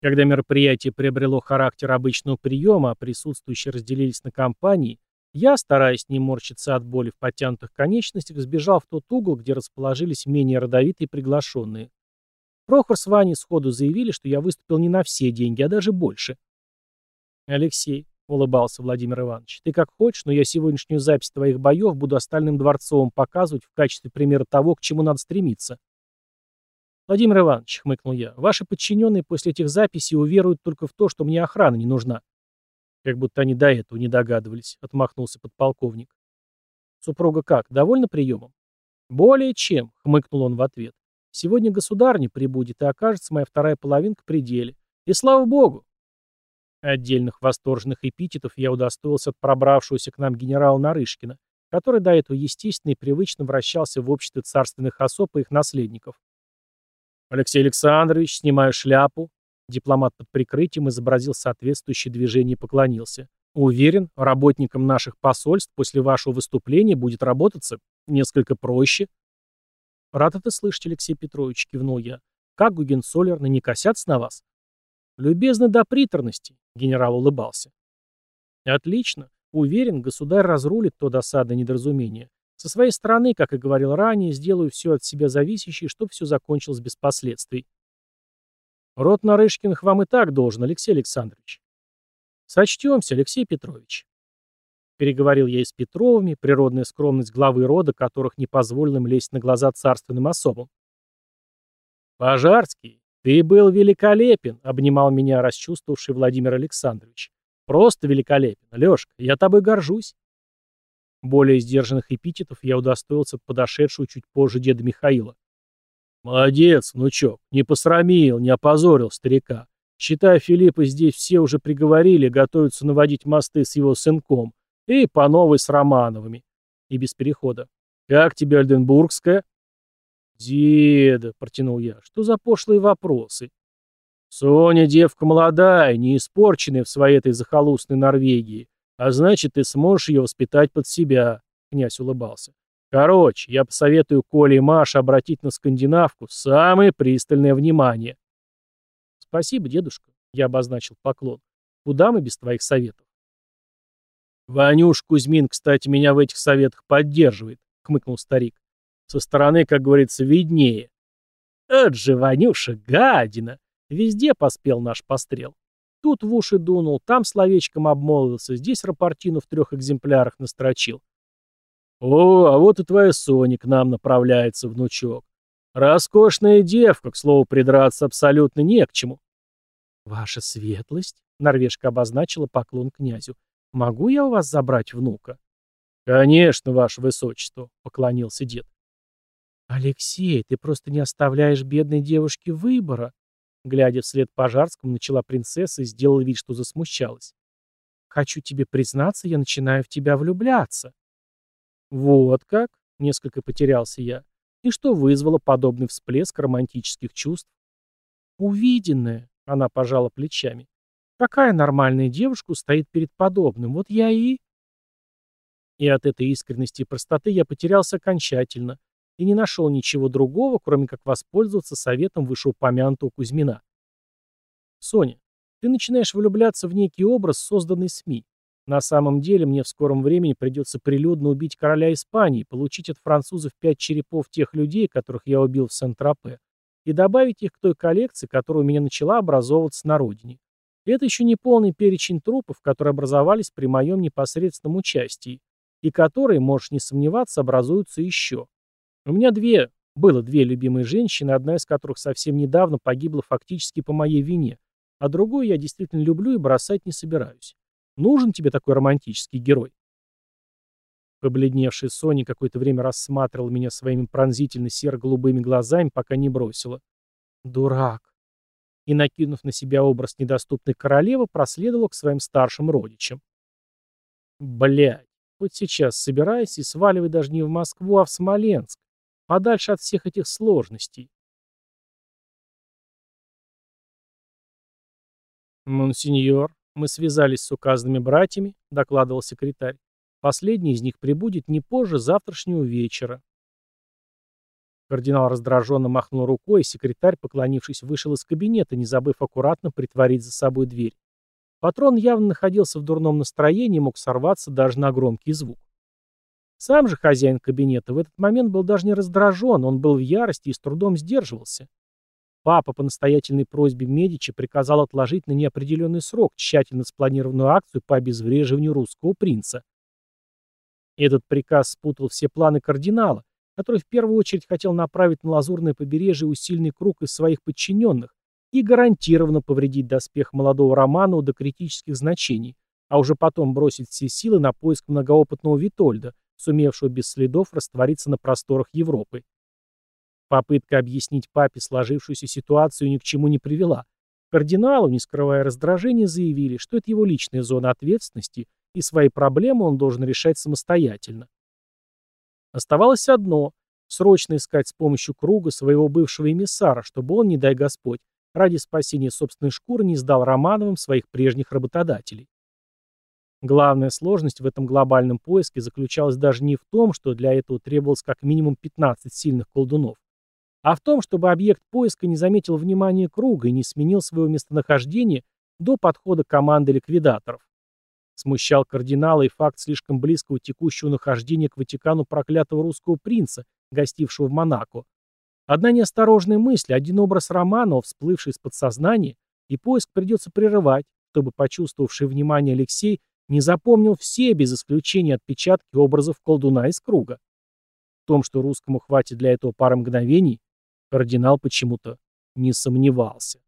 Когда мероприятие приобрело характер обычного приема, а присутствующие разделились на компании, я, стараясь не морщиться от боли в потянутых конечностях, сбежал в тот угол, где расположились менее родовитые приглашенные. Прохор с Ваней сходу заявили, что я выступил не на все деньги, а даже больше. «Алексей», — улыбался Владимир Иванович, — «ты как хочешь, но я сегодняшнюю запись твоих боев буду остальным дворцовым показывать в качестве примера того, к чему надо стремиться». «Владимир Иванович», — хмыкнул я, — «ваши подчиненные после этих записей уверуют только в то, что мне охрана не нужна». «Как будто они до этого не догадывались», — отмахнулся подполковник. «Супруга как, довольна приемом?» «Более чем», — хмыкнул он в ответ. «Сегодня государь не прибудет, и окажется моя вторая половинка в пределе. И слава богу!» Отдельных восторженных эпитетов я удостоился от пробравшегося к нам генерала Нарышкина, который до этого естественно и привычно вращался в обществе царственных особ и их наследников. Алексей Александрович, снимаю шляпу. Дипломат под прикрытием изобразил соответствующее движение и поклонился. Уверен, работникам наших посольств после вашего выступления будет работаться несколько проще. Рад это слышать, Алексей Петрович, кивнул я. Как Гугенцоллерны не косятся на вас? Любезно до приторности, генерал улыбался. Отлично. Уверен, государь разрулит то досадное недоразумение. Со своей стороны, как и говорил ранее, сделаю все от себя зависящее, чтобы все закончилось без последствий. Рот Нарышкиных вам и так должен, Алексей Александрович. Сочтемся, Алексей Петрович. Переговорил я и с Петровыми, природная скромность главы рода, которых не позволил им лезть на глаза царственным особам. «Пожарский, ты был великолепен», — обнимал меня расчувствовавший Владимир Александрович. «Просто великолепен. Лешка, я тобой горжусь». Более сдержанных эпитетов я удостоился подошедшего чуть позже деда Михаила. «Молодец, внучок, не посрамил, не опозорил старика. Считай, Филиппа здесь все уже приговорили, готовятся наводить мосты с его сынком. И по новой с Романовыми». И без перехода. «Как тебе Альденбургская?» «Деда», — протянул я, — «что за пошлые вопросы?» «Соня девка молодая, не испорченная в своей этой захолустной Норвегии. А значит, ты сможешь ее воспитать под себя, князь улыбался. Короче, я посоветую Коле и Маше обратить на скандинавку самое пристальное внимание. Спасибо, дедушка, я обозначил поклон. Куда мы без твоих советов? Ванюш Кузьмин, кстати, меня в этих советах поддерживает, хмыкнул старик. Со стороны, как говорится, виднее. От же, Ванюша, гадина! Везде поспел наш пострел. Тут в уши дунул, там словечком обмолвился, здесь рапортину в трех экземплярах настрочил. О, а вот и твоя Соня к нам направляется, внучок. Роскошная девка, к слову, придраться абсолютно не к чему. Ваша светлость, норвежка обозначила поклон князю. Могу я у вас забрать внука? Конечно, ваше высочество, поклонился дед. Алексей, ты просто не оставляешь бедной девушке выбора, Глядя вслед Пожарскому, начала принцесса и сделала вид, что засмущалась. «Хочу тебе признаться, я начинаю в тебя влюбляться». «Вот как?» — несколько потерялся я. «И что вызвало подобный всплеск романтических чувств?» «Увиденное», — она пожала плечами. «Какая нормальная девушка стоит перед подобным? Вот я и...» И от этой искренности и простоты я потерялся окончательно, и не нашел ничего другого, кроме как воспользоваться советом вышеупомянутого Кузьмина. Соня, ты начинаешь влюбляться в некий образ, созданный СМИ. На самом деле мне в скором времени придется прилюдно убить короля Испании, получить от французов пять черепов тех людей, которых я убил в Сент-Тропе, и добавить их к той коллекции, которая у меня начала образовываться на родине. И это еще не полный перечень трупов, которые образовались при моем непосредственном участии, и которые, можешь не сомневаться, образуются еще. У меня две, было две любимые женщины, одна из которых совсем недавно погибла фактически по моей вине, а другую я действительно люблю и бросать не собираюсь. Нужен тебе такой романтический герой? Побледневшая Соня какое-то время рассматривала меня своими пронзительно серо-голубыми глазами, пока не бросила. Дурак. И, накинув на себя образ недоступной королевы, проследовала к своим старшим родичам. Блядь, хоть сейчас собирайся и сваливай даже не в Москву, а в Смоленск. Подальше от всех этих сложностей. «Монсеньор», Мы связались с указанными братьями, докладывал секретарь. Последний из них прибудет не позже завтрашнего вечера. Кардинал раздраженно махнул рукой, и секретарь, поклонившись, вышел из кабинета, не забыв аккуратно притворить за собой дверь. Патрон явно находился в дурном настроении и мог сорваться даже на громкий звук. Сам же хозяин кабинета в этот момент был даже не раздражен, он был в ярости и с трудом сдерживался. Папа по настоятельной просьбе Медичи приказал отложить на неопределенный срок тщательно спланированную акцию по обезвреживанию русского принца. Этот приказ спутал все планы кардинала, который в первую очередь хотел направить на лазурное побережье усиленный круг из своих подчиненных и гарантированно повредить доспех молодого Романова до критических значений, а уже потом бросить все силы на поиск многоопытного Витольда, сумевшего без следов раствориться на просторах Европы. Попытка объяснить папе сложившуюся ситуацию ни к чему не привела. Кардиналу, не скрывая раздражения, заявили, что это его личная зона ответственности, и свои проблемы он должен решать самостоятельно. Оставалось одно – срочно искать с помощью круга своего бывшего эмиссара, чтобы он, не дай Господь, ради спасения собственной шкуры не сдал Романовым своих прежних работодателей. Главная сложность в этом глобальном поиске заключалась даже не в том, что для этого требовалось как минимум 15 сильных колдунов, а в том, чтобы объект поиска не заметил внимания круга и не сменил своего местонахождения до подхода команды ликвидаторов. Смущал кардинала и факт слишком близкого текущего нахождения к Ватикану проклятого русского принца, гостившего в Монако. Одна неосторожная мысль, один образ Романова, всплывший из подсознания, и поиск придется прерывать, чтобы почувствовавший внимание Алексей не запомнил все, без исключения отпечатки образов колдуна из круга. В том, что русскому хватит для этого пары мгновений, Кардинал почему-то не сомневался.